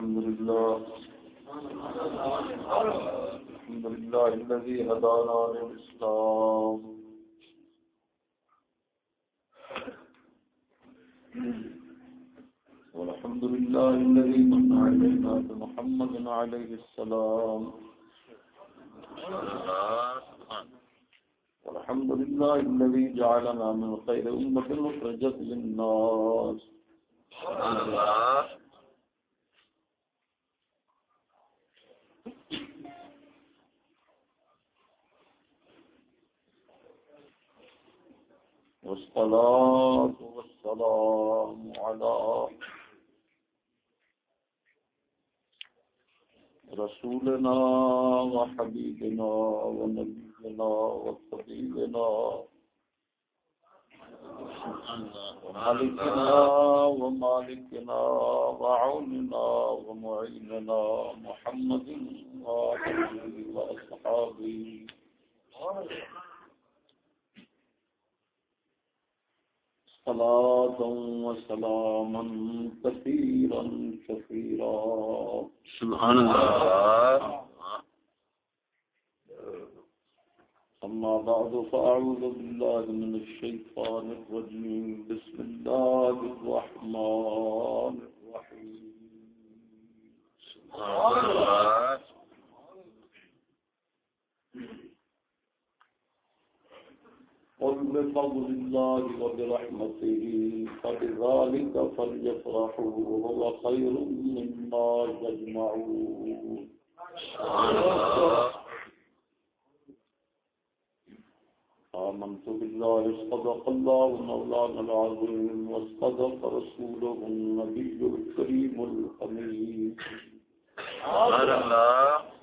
الحمد لله. الحمد لله الذي هدانا للإسلام. والحمد لله الذي من علينا بمحمد عليه السلام. والحمد لله الذي جعلنا من خير أمة مخرجة للناس. والصلاة والسلام على رسولنا وحبيبنا ونبينا وطبيبنا ومالكنا ومالكنا وعوننا ومعيننا محمد وآله وأصحابه صلاة وسلاما كثيرا كثيرا. سبحان الله. أما بعد فأعوذ بالله من الشيطان الرجيم. بسم الله الرحمن الرحيم. سبحان الله. قل بفضل الله وبرحمته، فبذلك فليفرحوا وهو خير مما يجمعون. آمنت بالله اصطدق الله مولانا العظيم واصطدق رسوله النبي الكريم الحميد سبحان الله.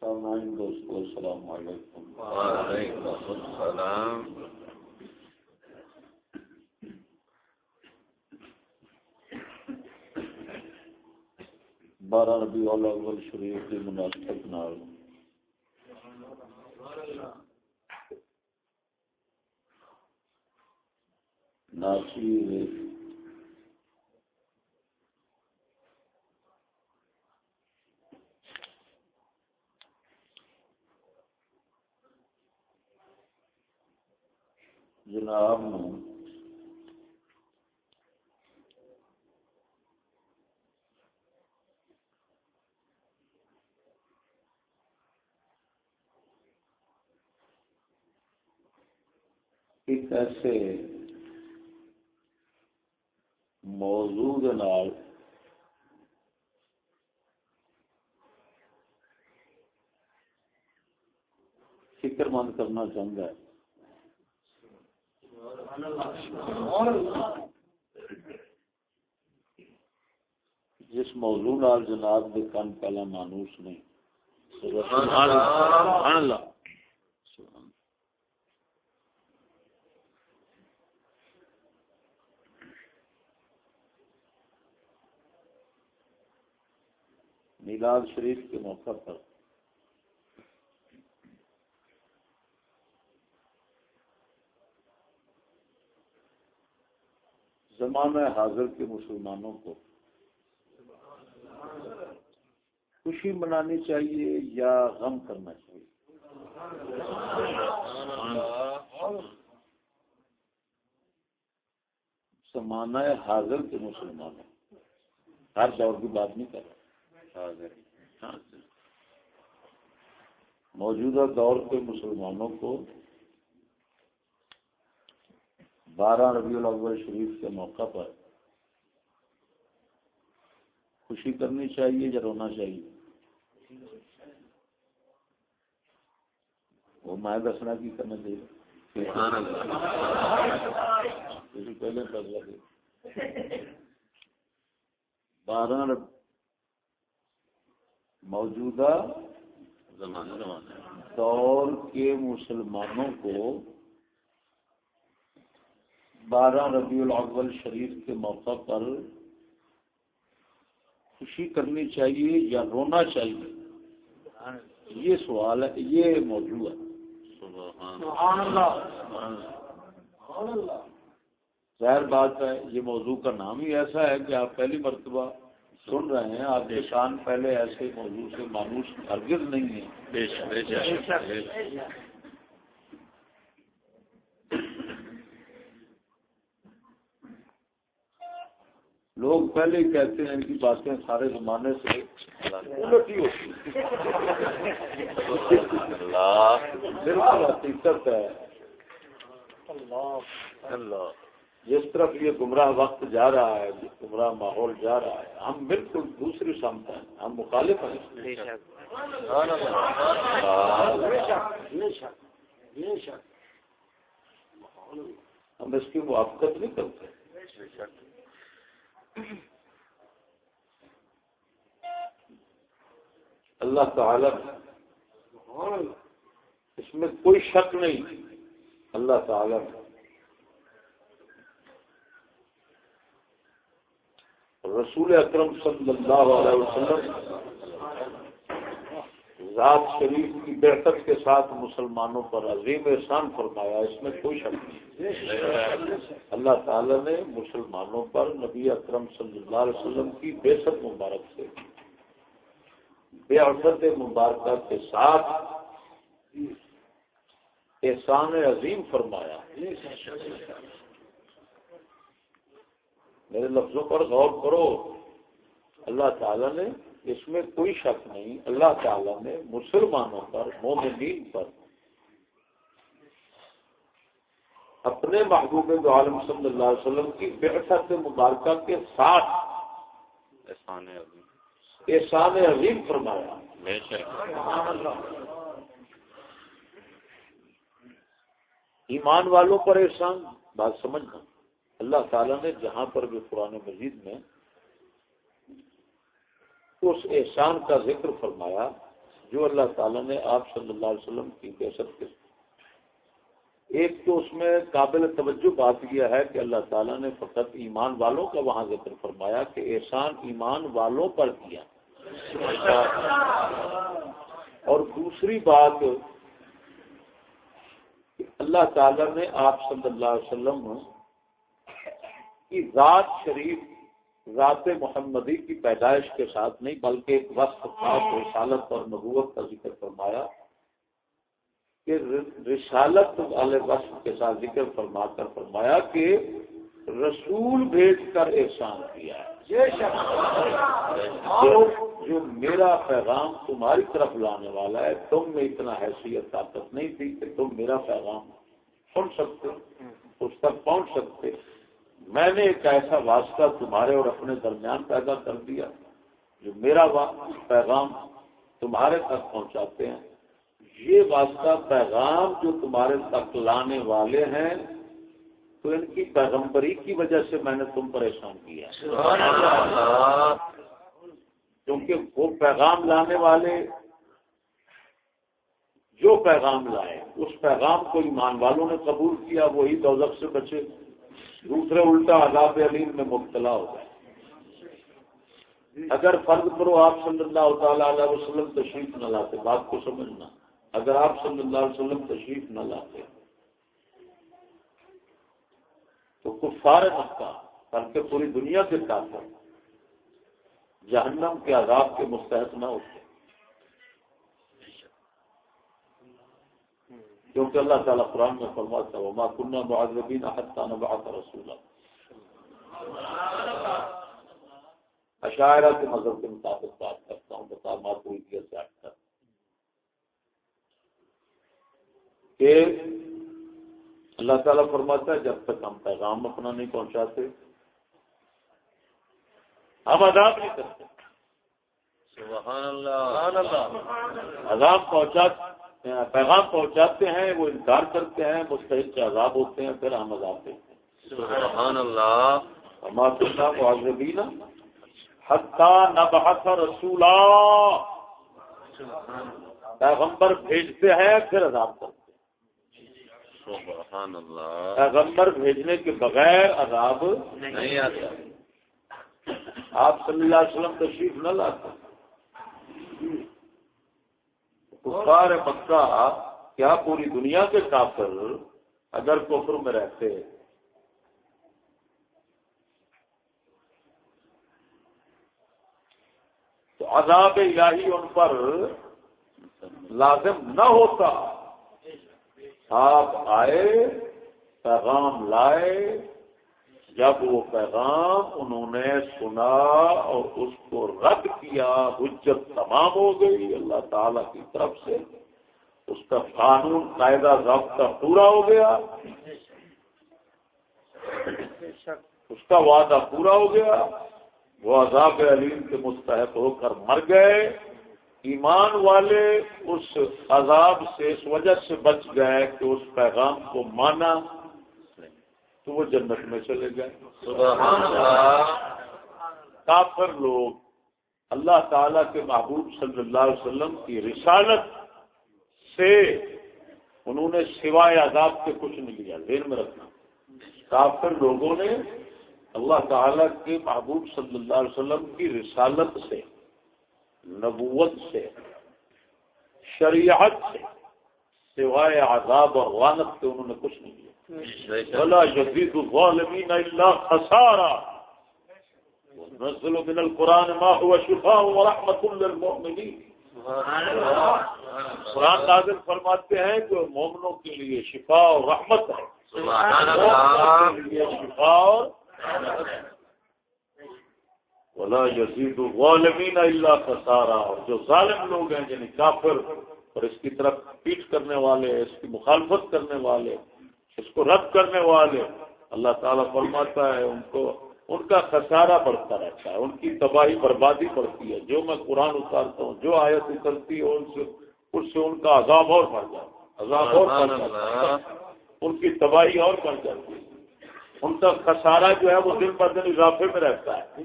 سامعین دوستو السلام علیکم۔ وعلیکم السلام۔ بارہ ربیع الاول شریف کی مناسبت نال۔ ناچیر جناب نو۔ ایک ایسے موضوع نال فکر مند کرنا چاہتا ہے۔ جس موضوع نال جناب دے کن پہلا مانوس نہیں سبحان اللہ۔ میلاد شریف کے موقع پر زمانہ حاضر کے مسلمانوں کو خوشی منانی چاہیے یا غم کرنا چاہیے؟ زمانہ حاضر کے مسلمانوں ہر دور کی بات نہیں کر رہا حاضر۔ موجودہ دور کے مسلمانوں کو بارہ ربیع الاول شریف کے موقع پر خوشی کرنی چاہیے یا رونا چاہیے؟ وہ میں دسنا کی کرنا چاہیے۔ پہلے فیصلہ دے بارہ رب- موجودہ دور کے مسلمانوں کو بارہ ربیع الاول شریف کے موقع پر خوشی کرنی چاہیے یا رونا چاہیے؟ یہ سوال ہے یہ موضوع ہے۔ سبحان ظاہر بات ہے یہ موضوع کا نام ہی ایسا ہے کہ آپ پہلی مرتبہ سن رہے ہیں۔ آپ کے شان پہلے ایسے موضوع سے مانوس ہرگز نہیں ہے لوگ پہلے ہی کہتے ہیں ان کی باتیں سارے زمانے سے بالکل حقیقت ہے۔ جس طرف یہ گمراہ وقت جا رہا ہے گمراہ ماحول جا رہا ہے ہم بالکل دوسری سمت ہیں۔ ہم مخالف ہیں۔ ہم اس کی موافقت نہیں کرتے۔ اللہ تعالی اس میں کوئی شک نہیں۔ اللہ تعالی۔ رسول اکرم صلی اللہ علیہ وسلم ذات شریف کی بیٹھک کے ساتھ مسلمانوں پر عظیم احسان فرمایا، اس میں کوئی شک نہیں۔ اللہ تعالی نے مسلمانوں پر نبی اکرم صلی اللہ علیہ وسلم کی بے ست مبارک سے، بے عزت مبارکہ کے ساتھ احسان عظیم فرمایا۔ میرے لفظوں پر غور کرو، اللہ تعالی نے اس میں کوئی شک نہیں اللہ تعالی نے مسلمانوں پر مومنین پر اپنے محبوب عالم صلی اللہ علیہ وسلم کی بحثت مبارکہ کے ساتھ احسان عظیم۔ احسان عظیم فرمایا۔ ایمان والوں پر احسان بات سمجھنا۔ اللہ تعالیٰ نے جہاں پر بھی قرآن مجید میں اس احسان کا ذکر فرمایا جو اللہ تعالیٰ نے آپ صلی اللہ علیہ وسلم کی بحثت کے ایک تو اس میں قابل توجہ بات یہ ہے کہ اللہ تعالیٰ نے فقط ایمان والوں کا وہاں ذکر فرمایا کہ احسان ایمان والوں پر کیا۔ اور دوسری بات اللہ تعالیٰ نے آپ صلی اللہ علیہ وسلم کی ذات شریف ذات محمدی کی پیدائش کے ساتھ نہیں بلکہ ایک وقت خاص رسالت اور نبوت کا ذکر فرمایا کہ رسالت والے وقت کے ساتھ ذکر فرما کر فرمایا کہ رسول بھیج کر احسان کیا ہے۔ جو میرا پیغام تمہاری طرف لانے والا ہے تم میں اتنا حیثیت طاقت نہیں تھی کہ تم میرا پیغام سن سکتے اس تک پہنچ سکتے۔ میں نے ایک ایسا واسطہ تمہارے اور اپنے درمیان پیدا کر دیا جو میرا پیغام تمہارے تک پہنچاتے ہیں۔ یہ واسطہ پیغام جو تمہارے تک لانے والے ہیں، تو ان کی پیغمبری کی وجہ سے میں نے تم پریشان کیا۔ کیونکہ وہ پیغام لانے والے، جو پیغام لائے، اس پیغام کو ایمان والوں نے قبول کیا، وہی دوزخ سے بچے۔ دوسرے الٹا عذاب علیم میں مبتلا ہو گئے۔ اگر فرض کرو آپ صلی اللہ تعالی علیہ وسلم تشریف نہ لاتے، بات کو سمجھنا۔ اگر آپ صلی اللہ علیہ وسلم تشریف نہ لاتے، تو کفار مکہ بلکہ پوری دنیا کے ساتھ جہنم کے عذاب کے مستحق نہ ہوتے۔ کیونکہ اللہ تعالیٰ قرآن میں فرماتا ہے وما کنہ معذبین حتی نبعث رسولا۔ اشاعرہ کے مذہب کے مطابق بات کرتا ہوں بتا ماتوریدیت سے ہٹ کر۔ کہ اللہ تعالیٰ فرماتا ہے جب تک ہم پیغام اپنا نہیں پہنچاتے ہم عذاب نہیں کرتے۔ سبحان اللہ۔ عذاب پہنچاتے۔ پیغام پہنچاتے ہیں وہ انکار کرتے ہیں مستحق کے عذاب ہوتے ہیں پھر ہم عذاب دیتے ہیں۔ سبحان اللہ۔ ہمارا معذبین حتہ نبحث رسولا۔ پیغمبر بھیجتے ہیں پھر عذاب کرتے ہیں۔ سبحان اللہ۔ پیغمبر بھیجنے کے بغیر عذاب نہیں آتا۔ آپ صلی اللہ علیہ وسلم تشریف نہ لاتے۔ کفار مکہ کیا پوری دنیا کے کافر اگر کفر میں رہتے؟ تو عذاب الہی ان پر لازم نہ ہوتا۔ آپ آئے، پیغام لائے جب وہ پیغام انہوں نے سنا اور اس کو رد کیا، حجت تمام ہو گئی اللہ تعالی کی طرف سے، اس کا قانون، قاعدہ، ضابطہ پورا ہو گیا۔ اس کا وعدہ پورا ہو گیا۔ وہ عذاب علیم کے مستحق ہو کر مر گئے۔ ایمان والے اس عذاب سے، اس وجہ سے بچ گئے کہ اس پیغام کو مانا۔ تو وہ جنت میں چلے گئے کافر لوگ اللہ تعالی کے محبوب صلی اللہ علیہ وسلم کی رسالت سے انہوں نے سوائے عذاب کے کچھ نہیں لیا دیر میں رکھنا۔ کافر لوگوں نے اللہ تعالی کے محبوب صلی اللہ علیہ وسلم کی رسالت سے نبوت سے شریعت سے سوائے عذاب اور غانت کے انہوں نے کچھ نہیں لیا۔ بلا جدید الظالمین اللہ خسارا. نزل من القرآن ما هو شفاء ورحمة للمؤمنين. قرآن نازل فرماتے ہیں جو مومنوں کے لیے شفا اور رحمت ہے. شفا اور ولا یزید الظالمین الا خسارا. اور جو ظالم لوگ ہیں یعنی کافر اور اس کی طرف پیٹ کرنے والے اس کی مخالفت کرنے والے اس کو رد کرنے والے اللہ تعالیٰ فرماتا ہے ان کو ان کا خسارہ بڑھتا رہتا ہے ان کی تباہی بربادی بڑھتی ہے۔ جو میں قرآن اتارتا ہوں جو آیت اترتی ہے ان سے اس سے ان کا عذاب اور بڑھ جاتا ہے۔ عذاب اور بڑھ جاتا ہے۔ ان کی تباہی اور بڑھ جاتی ہے۔ ان کا خسارہ جو ہے وہ دن پر دن اضافے میں رہتا ہے۔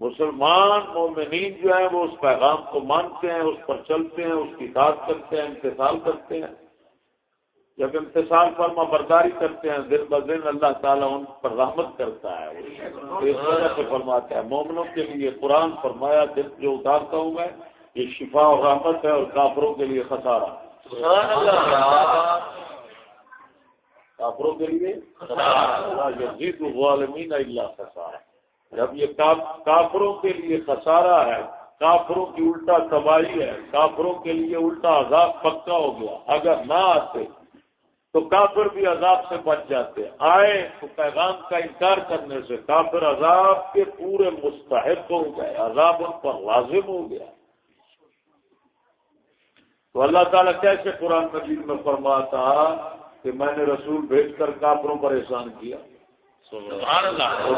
مسلمان مومنین جو ہیں وہ اس پیغام کو مانتے ہیں اس پر چلتے ہیں اس کی ساتھ کرتے ہیں انتظار کرتے ہیں۔ جب امتسال فرما برداری کرتے ہیں دن بدن اللہ تعالیٰ ان پر رحمت کرتا ہے۔ اس وجہ سے فرماتا ہے مومنوں کے لیے قرآن فرمایا دل جو اتارتا ہوں میں یہ شفا اور رحمت ہے اور کافروں کے لیے خسارہ۔ کافروں کے لیے غالمین اللہ خسارہ۔ جب یہ کافروں کے لیے خسارہ ہے کافروں کی الٹا تباہی ہے کافروں کے لیے الٹا عذاب پکا ہو گیا۔ اگر نہ آتے تو کافر بھی عذاب سے بچ جاتے آئے تو پیغام کا انکار کرنے سے کافر عذاب کے پورے مستحق ہو گئے عذاب ان پر لازم ہو گیا۔ تو اللہ تعالیٰ کیسے قرآن مجید میں فرماتا کہ میں نے رسول بھیج کر کافروں پر احسان کیا؟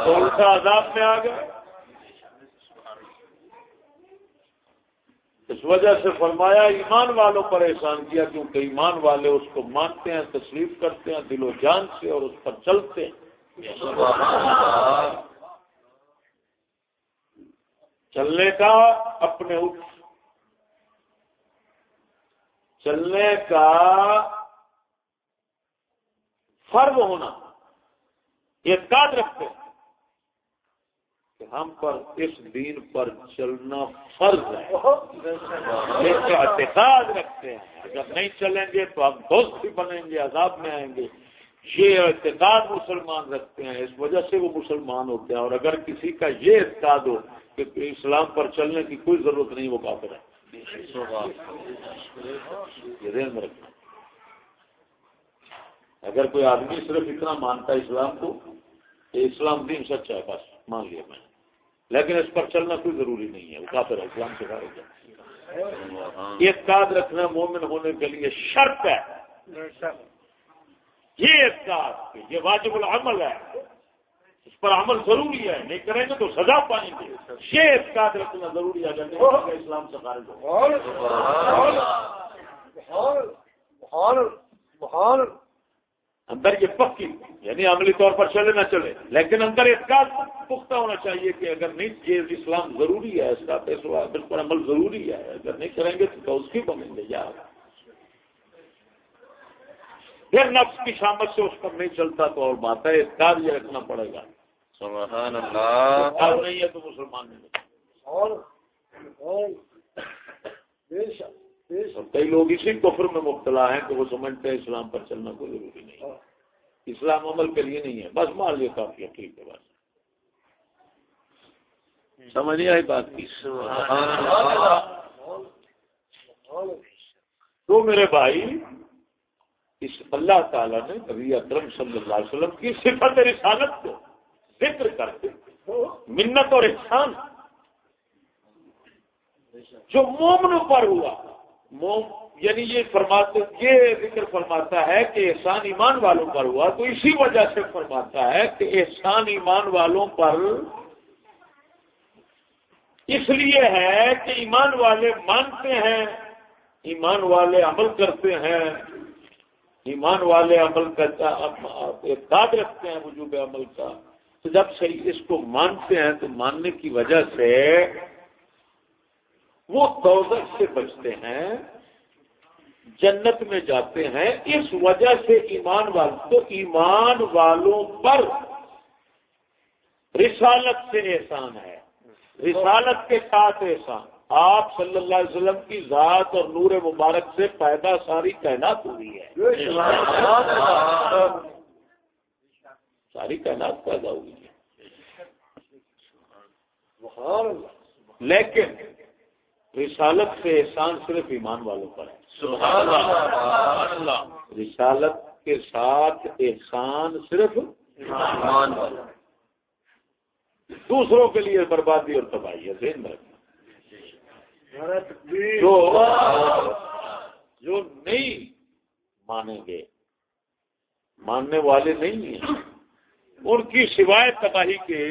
تو الٹا عذاب میں آ گئے۔ اس وجہ سے فرمایا ایمان والوں پر احسان کیا کیونکہ ایمان والے اس کو مانتے ہیں تسلیف کرتے ہیں، دل و جان سے اور اس پر چلتے ہیں۔ چلنے کا اپنے اٹھ۔ چلنے کا فرض ہونا، یہ کاٹ رکھتے ہیں۔ ہم پر اس دین پر چلنا فرض ہے۔ اعتقاد رکھتے ہیں۔ اگر نہیں چلیں گے تو ہم دوست بھی بنیں گے، عذاب میں آئیں گے۔ یہ اعتقاد مسلمان رکھتے ہیں۔ اس وجہ سے وہ مسلمان ہوتے ہیں۔ اور اگر کسی کا یہ اعتقاد ہو کہ اسلام پر چلنے کی کوئی ضرورت نہیں، وہ کافر ہے۔ یہ ذہن میں رکھنا۔ اگر کوئی آدمی صرف اتنا مانتا ہے اسلام کو کہ اسلام دین سچا ہے، بس مان لیا میں۔ لیکن اس پر چلنا کوئی ضروری نہیں ہے، وہ کافر ہے، اسلام سے خارج ہے۔ اعتقاد رکھنا مومن ہونے کے لیے شرط ہے۔ یہ اعتقاد یہ واجب العمل ہے۔ اس پر عمل ضروری ہے، نہیں کریں گے تو سزا پائیں گے۔ یہ اعتقاد رکھنا ضروری ہے، اگر اسلام سے خارج ہو۔ اندر یہ پکی یعنی عملی طور پر چلے نہ چلے لیکن اندر اعتقاد پختہ ہونا چاہیے کہ اگر نہیں یہ اسلام ضروری ہے اس کا فیصلہ بالکل عمل ضروری ہے اگر نہیں کریں گے تو اس کی بنیں گے یار پھر نفس کی شامت سے اس پر نہیں چلتا تو اور بات ہے اعتقاد یہ رکھنا پڑے گا۔ سبحان اللہ۔ نہیں ہے تو مسلمان نہیں اور اور کئی لوگ اسی کفر میں مبتلا ہیں کہ وہ سمجھتے ہیں اسلام پر چلنا کوئی ضروری نہیں۔ اسلام عمل کے لیے نہیں ہے۔ بس مان لیے کافی ٹھیک ہے بس۔ سمجھ نہیں آئی بات کی؟ تو میرے بھائی اس اللہ تعالیٰ نے نبی اکرم صلی اللہ علیہ وسلم کی صفت رسالت کو ذکر کرتے منت اور احسان۔ جو مومن پر ہوا یعنی یہ فرماتے یہ ذکر فرماتا ہے کہ احسان ایمان والوں پر ہوا، تو اسی وجہ سے فرماتا ہے کہ احسان ایمان والوں پر اس لیے ہے کہ ایمان والے مانتے ہیں، ایمان والے عمل کرتے ہیں، ایمان والے عمل کا اعتقاد رکھتے ہیں وجوب عمل کا۔ تو جب صحیح اس کو مانتے ہیں، تو ماننے کی وجہ سے وہ دوزخ سے بچتے ہیں، جنت میں جاتے ہیں، اس وجہ سے ایمان وال، تو ایمان والوں پر رسالت سے احسان ہے۔ رسالت کے ساتھ احسان۔ آپ صلی اللہ علیہ وسلم کی ذات اور نور مبارک سے پیدا ساری کائنات ہوئی ہے۔ ساری کائنات پیدا ہوئی ہے۔ لیکن رسالت سے احسان صرف ایمان والوں پر ہے۔ سبحان اللہ۔ رسالت کے ساتھ احسان صرف ایمان والوں دوسروں کے لیے بربادی اور تباہی ہے ذہن میں جو جو نہیں مانیں گے ماننے والے نہیں ہیں۔ ان کی سوائے تباہی کے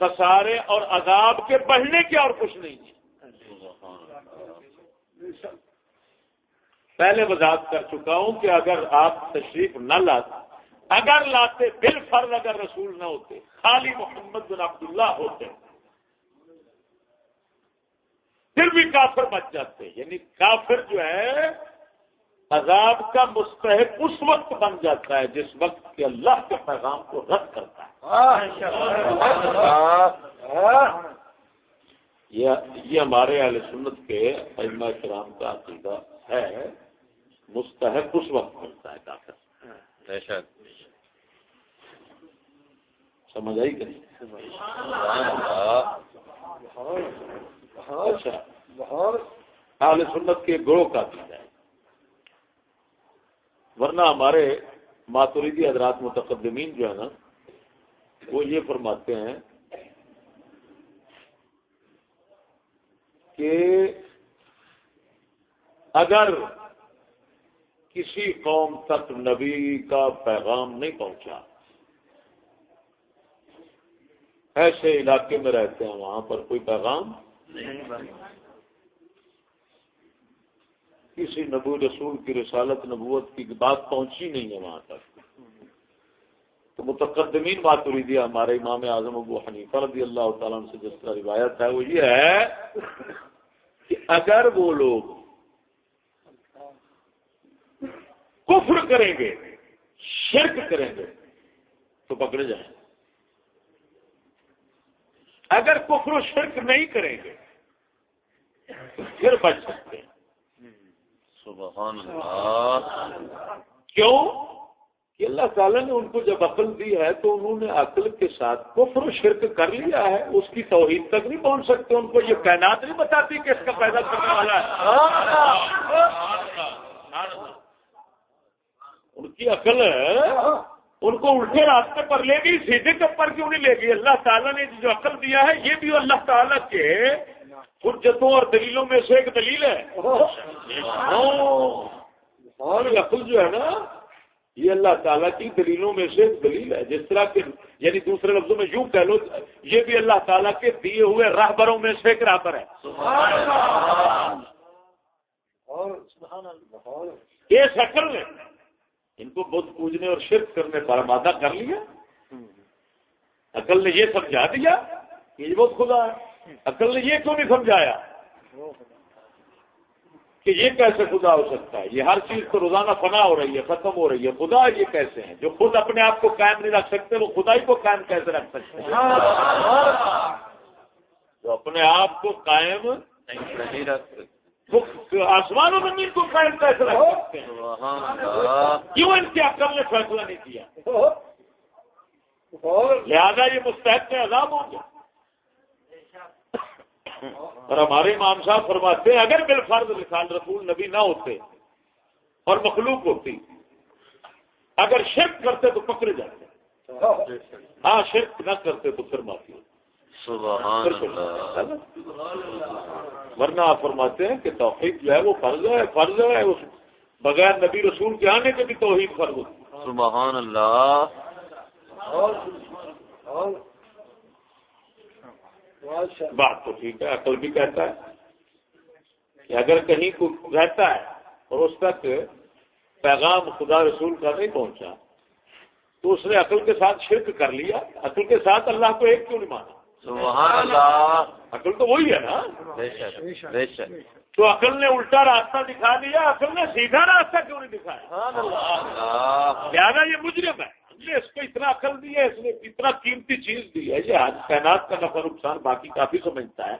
خسارے اور عذاب کے بڑھنے کے اور کچھ نہیں ہے۔ پہلے وضاحت کر چکا ہوں کہ اگر آپ تشریف نہ لاتے، اگر لاتے بال فرض اگر رسول نہ ہوتے، خالی محمد بن عبداللہ ہوتے، پھر بھی کافر بچ جاتے۔ یعنی کافر جو ہے، عذاب کا مستحق اس وقت بن جاتا ہے جس وقت کہ اللہ کے پیغام کو رد کرتا ہے۔ یہ ہمارے اہل سنت کے علماء کرام کا عقیدہ ہے مستحق اس وقت ملتا ہے کافر۔ سمجھ آئی کہ اچھا۔ اہل سنت کے گروہ کا عقیدہ ہے۔ ورنہ ہمارے ماتوریدی حضرات متقدمین جو ہے نا وہ یہ فرماتے ہیں کہ اگر کسی قوم تک نبی کا پیغام نہیں پہنچا، ایسے علاقے میں رہتے ہیں، وہاں پر کوئی پیغام کسی نبو رسول کی رسالت، نبوت کی بات پہنچی نہیں ہے وہاں تک۔ تو متقدمین تھی ہمارے امام اعظم ابو حنیفہ رضی اللہ تعالیٰ سے جس طرح روایت ہے وہ یہ ہے کہ اگر وہ لوگ کفر کریں گے شرک کریں گے تو پکڑے جائیں۔ اگر کفر و شرک نہیں کریں گے تو پھر بچ سکتے ہیں۔ سبحان اللہ۔ کیوں؟ کہ اللہ تعالیٰ نے ان کو جب عقل دی ہے تو انہوں نے عقل کے ساتھ کفر و شرک کر لیا ہے اس کی توحید تک نہیں پہنچ سکتے ان کو یہ کائنات نہیں بتاتی کہ اس کا پیدا کرنے والا ہے۔ ان کی عقل ان کو الٹے راستے پر لے گئی سیدھے کپر کیوں نہیں لے گئی؟ اللہ تعالیٰ نے جو عقل دیا ہے یہ بھی اللہ تعالیٰ کے حجتوں اور دلیلوں میں سے ایک دلیل ہے۔ اور عقل جو ہے نا یہ اللہ تعالیٰ کی دلیلوں میں سے دلیل ہے۔ جس طرح کے یعنی دوسرے لفظوں میں یوں کہہ لو، یہ بھی اللہ تعالیٰ کے دیے ہوئے راہبروں میں سے ایک راہبر ہے۔ یہ شکل نے ان کو بت پوجنے اور شرک کرنے پر آمادہ کر لیا۔ عقل نے یہ سمجھا دیا کہ یہ بہت خدا ہے۔ عقل نے یہ کیوں نہیں سمجھایا؟ کہ یہ کیسے خدا ہو سکتا ہے؟ یہ ہر چیز تو روزانہ فنا ہو رہی ہے ختم ہو رہی ہے۔ خدا یہ کیسے ہیں؟ جو خود اپنے آپ کو قائم نہیں رکھ سکتے وہ خدائی کو قائم کیسے رکھ سکتے ہیں؟ جو اپنے آپ کو قائم نہیں رکھ سکتے۔ آسمان و زمین کو قائم فیصلہ کرتے ہیں؟ کیوں ان کی عقل نے فیصلہ نہیں کیا؟ لہذا یہ مستحق میں عذاب ہوں گے۔ اور ہمارے امام صاحب فرماتے ہیں اگر بالفرض رسال رسول نبی نہ ہوتے اور مخلوق ہوتی اگر شرک کرتے تو پکڑے جاتے۔ ہاں شرک نہ کرتے تو پھر معافی ہوتی۔ ورنہ آپ فرماتے ہیں کہ توحید جو ہے وہ فرض ہے فرض ہے بغیر نبی رسول کے آنے کے بھی توحید فرض ہوتی۔ سبحان اللہ۔ بات تو ٹھیک ہے عقل بھی کہتا ہے کہ اگر کہیں کو رہتا ہے اور اس تک پیغام خدا رسول کا نہیں پہنچا تو اس نے عقل کے ساتھ شرک کر لیا۔ عقل کے ساتھ اللہ کو ایک کیوں نہیں مانا؟ سبحان اللہ۔ عقل تو وہی ہے نا۔ تو عقل نے الٹا راستہ دکھا دیا عقل نے سیدھا راستہ کیوں نہیں دکھایا؟ زیادہ یہ مجرم ہے۔ نے اس کو اتنا عقل دی ہے، اس نے اتنا قیمتی چیز دی ہے، یہ آج تعینات کا نفع نقصان باقی کافی سمجھتا ہے۔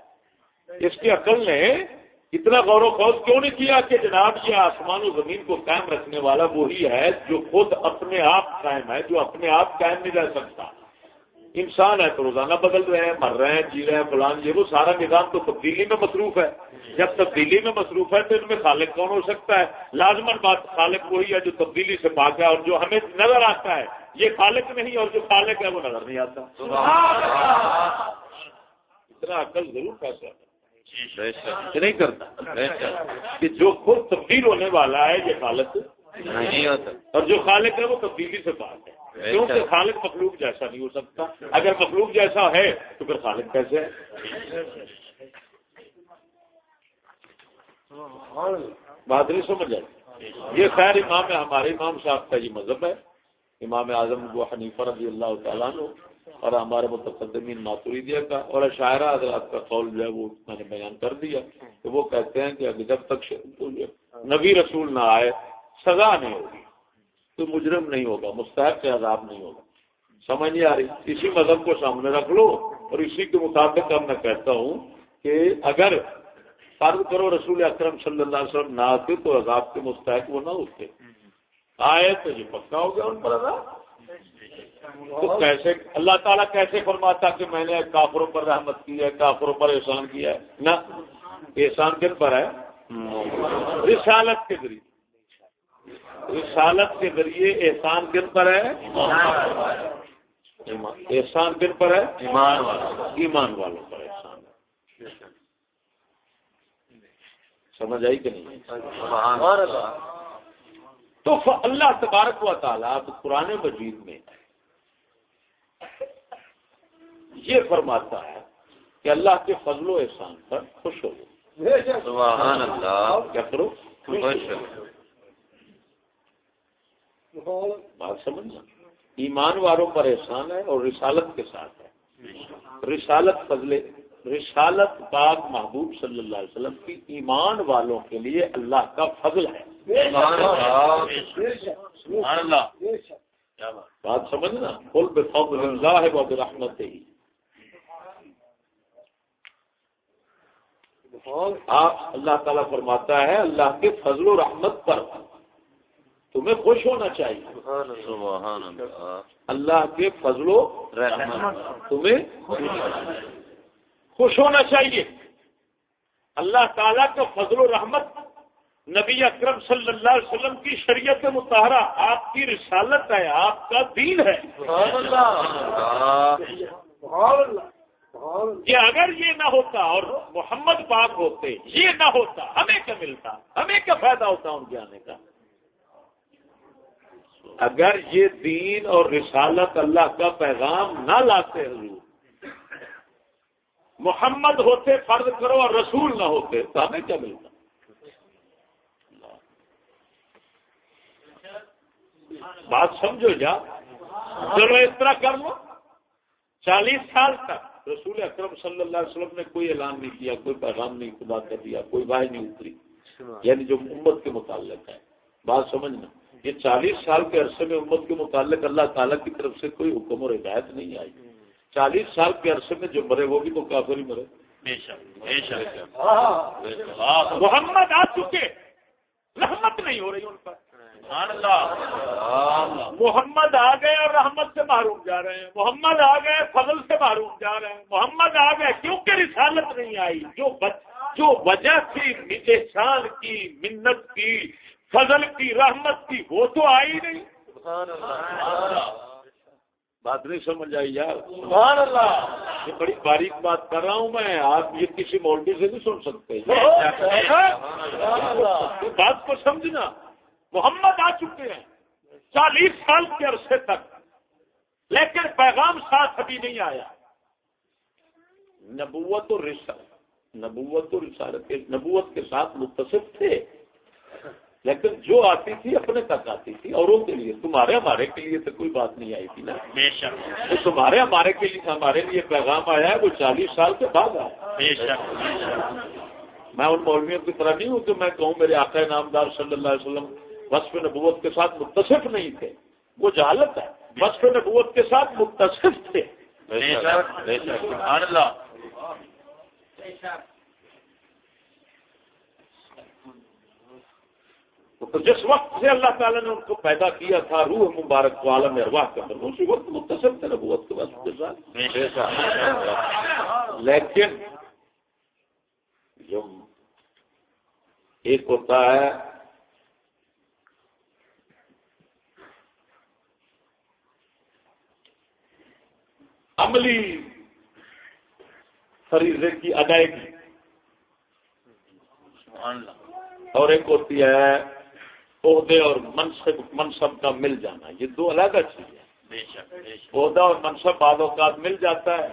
اس کی عقل نے اتنا غور و خوض کیوں نہیں کیا کہ جناب یہ آسمان و زمین کو قائم رکھنے والا وہی ہے جو خود اپنے آپ قائم ہے، جو اپنے آپ قائم نہیں رہ سکتا۔ انسان ہے تو روزانہ بدل رہے ہیں، مر رہے ہیں جی رہے ہیں، فلان، یہ وہ سارا نظام تو تبدیلی میں مصروف ہے۔ جب تبدیلی میں مصروف ہے تو ان میں خالق کون ہو سکتا ہے؟ لازمن بات خالق وہی ہے جو تبدیلی سے پاک ہے اور جو ہمیں نظر آتا ہے۔ یہ خالق نہیں اور جو خالق ہے وہ نظر نہیں آتا۔ اتنا عقل ضرور فیصلہ نہیں کرتا۔ کہ جو خود تبدیل ہونے والا ہے، یہ خالق نہیں ہوتا اور جو خالق ہے وہ تبدیلی سے پاک ہے۔ کیونکہ خالق مخلوق جیسا نہیں ہو سکتا۔ اگر مخلوق جیسا ہے، تو پھر خالق کیسے ہے؟ بات نہیں سمجھ جائے یہ خیر امام ہے، ہمارے امام صاحب کا یہ مذہب ہے۔ امام اعظم وہ حنیفہ رضی اللہ تعالیٰ نے اور ہمارے متقدمین ماتوریدیا کا اور شاعرہ حضرات کا قول جو ہے وہ میں نے بیان کر دیا کہ وہ کہتے ہیں کہ جب تک نبی رسول نہ آئے، سزا نہیں ہوگی۔ تو مجرم نہیں ہوگا، مستحق سے عذاب نہیں ہوگا۔ سمجھ نہیں آ رہی۔ اسی مذہب کو سامنے رکھ لو اور اسی کے مطابق اب میں کہتا ہوں کہ اگر فرض کرو رسول اکرم صلی اللہ علیہ وسلم نہ آتے تو عذاب کے مستحق وہ نہ ہوتے۔ آئے تو یہ پکا ہو گیا ان پر عذاب تو کیسے اللہ تعالیٰ کیسے فرماتا کہ میں نے کافروں پر رحمت کی ہے، کافروں پر احسان کیا ہے؟ نہ، احسان کن پر ہے؟ رسالت کے ذریعے۔ رسالت کے ذریعے احسان کن پر ہے؟ احسان کن پر ہے؟ ایمان ایمان والوں پر احسان سمجھ آئی کہ نہیں؟ تو اللہ تبارک و تعالیٰ قرآن مجید میں یہ فرماتا ہے کہ اللہ کے فضل و احسان پر خوش ہو۔ کیا کرو؟ بات سمجھنا۔ ایمان والوں پر احسان ہے اور رسالت کے ساتھ ہے۔ رسالت فضل رسالت باغ محبوب صلی اللہ علیہ وسلم کی ایمان والوں کے لیے اللہ کا فضل ہے۔ بات سمجھنا فل بے فضل اللہ رحمت ہی آپ اللہ تعالیٰ فرماتا ہے اللہ کے فضل و رحمت پر تمہیں خوش ہونا چاہیے اللہ کے فضل و رحمت تمہیں خوش ہونا چاہیے اللہ تعالیٰ کا فضل و رحمت نبی اکرم صلی اللہ علیہ وسلم کی شریعت مطالعہ، آپ کی رسالت ہے، آپ کا دین ہے۔ کہ اگر یہ نہ ہوتا اور محمد پاک ہوتے، یہ نہ ہوتا، ہمیں کیا ملتا؟ ہمیں کیا فائدہ ہوتا ان کے آنے کا؟ اگر یہ دین اور رسالت اللہ کا پیغام نہ لاتے حضور محمد ہوتے فرض کرو اور رسول نہ ہوتے، تو ہمیں کیا ملتا؟ بات سمجھو جا۔ چلو اس طرح کر لو۔ چالیس سال تک رسول اکرم صلی اللہ علیہ وسلم نے کوئی اعلان نہیں کیا کوئی پیغام نہیں خدا کر دیا کوئی باہر نہیں اتری۔ یعنی جو امت کے متعلق ہے۔ بات سمجھنا یہ چالیس سال کے عرصے میں امت کے متعلق اللہ تعالیٰ کی طرف سے کوئی حکم اور ہدایت نہیں آئی۔ چالیس سال کے عرصے میں جو مرے وہ بھی تو کافر ہی مرے۔ محمد آ چکے۔ رحمت نہیں ہو رہی ان پر۔ محمد آ گئے اور رحمت سے محروم جا رہے ہیں۔ محمد آ گئے فضل سے محروم جا رہے ہیں۔ محمد آ گئے کیونکہ رسالت نہیں آئی۔ جو جو وجہ تھی احسان کی منت کی فضل کی رحمت کی وہ تو آئی نہیں۔ بات نہیں سمجھ آئی یار۔ سبحان اللہ۔ یہ بڑی باریک بات کر رہا ہوں میں۔ آپ یہ کسی مولوی سے نہیں سن سکتے۔ بات کو سمجھنا۔ محمد آ چکے ہیں چالیس سال کے عرصے تک لیکن پیغام ساتھ ابھی نہیں آیا۔ نبوت اور رسالت نبوت اور رسالت نبوت کے ساتھ متصف تھے لیکن جو آتی تھی اپنے تک آتی تھی اوروں کے لیے۔ تمہارے ہمارے کے لیے تو کوئی بات نہیں آئی تھی نا۔ تو تمہارے ہمارے کے لیے ہمارے لیے پیغام آیا ہے وہ چالیس سال کے بعد آیا۔ میں ان مولویوں کی طرح نہیں ہوں کہ میں کہوں میرے آقا نامدار صلی اللہ علیہ وسلم وصف نبوت کے ساتھ متصف نہیں تھے وہ جہالت ہے۔ وصف نبوت کے ساتھ متصف تھے۔ تو جس وقت سے اللہ تعالیٰ نے ان کو پیدا کیا تھا روح مبارک کو عالم ارواح کے اندر اسی وقت متصل تھے نبوت کے وقت کے ساتھ۔ لیکن جو ایک ہوتا ہے عملی فریضے کی ادائیگی۔ اور ایک ہوتی ہے عہدے اور منصب منصب کا مل جانا یہ دو الگ چیز ہے عہدہ اور منصب بعد اوقات مل جاتا ہے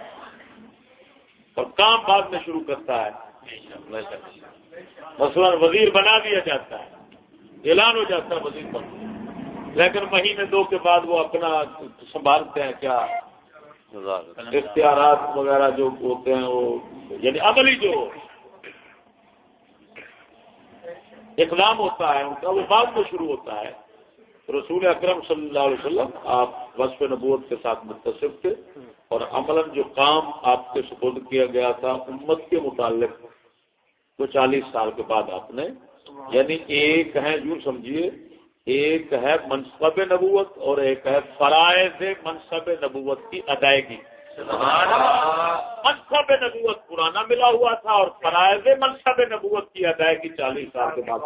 اور کام بعد میں شروع کرتا ہے۔ مثلاً وزیر بنا دیا جاتا ہے اعلان ہو جاتا ہے وزیر بن لیکن مہینے دو کے بعد وہ اپنا سنبھالتے ہیں کیا اختیارات وغیرہ جو ہوتے ہیں وہ یعنی عملی جو اقدام ہوتا ہے، ان کا وہ بعد میں شروع ہوتا ہے۔ رسول اکرم صلی اللہ علیہ وسلم، آپ وصف نبوت کے ساتھ متصف تھے اور عمل جو کام آپ کے سپرد کیا گیا تھا، امت کے متعلق تو چالیس سال کے بعد آپ نے یعنی ایک ہے یوں سمجھیے ایک ہے منصب نبوت اور ایک ہے فرائض منصب نبوت کی ادائیگی۔ منصب نبوت پرانا ملا ہوا تھا اور فرائض منصب نبوت کی ادائیگی چالیس سال کے بعد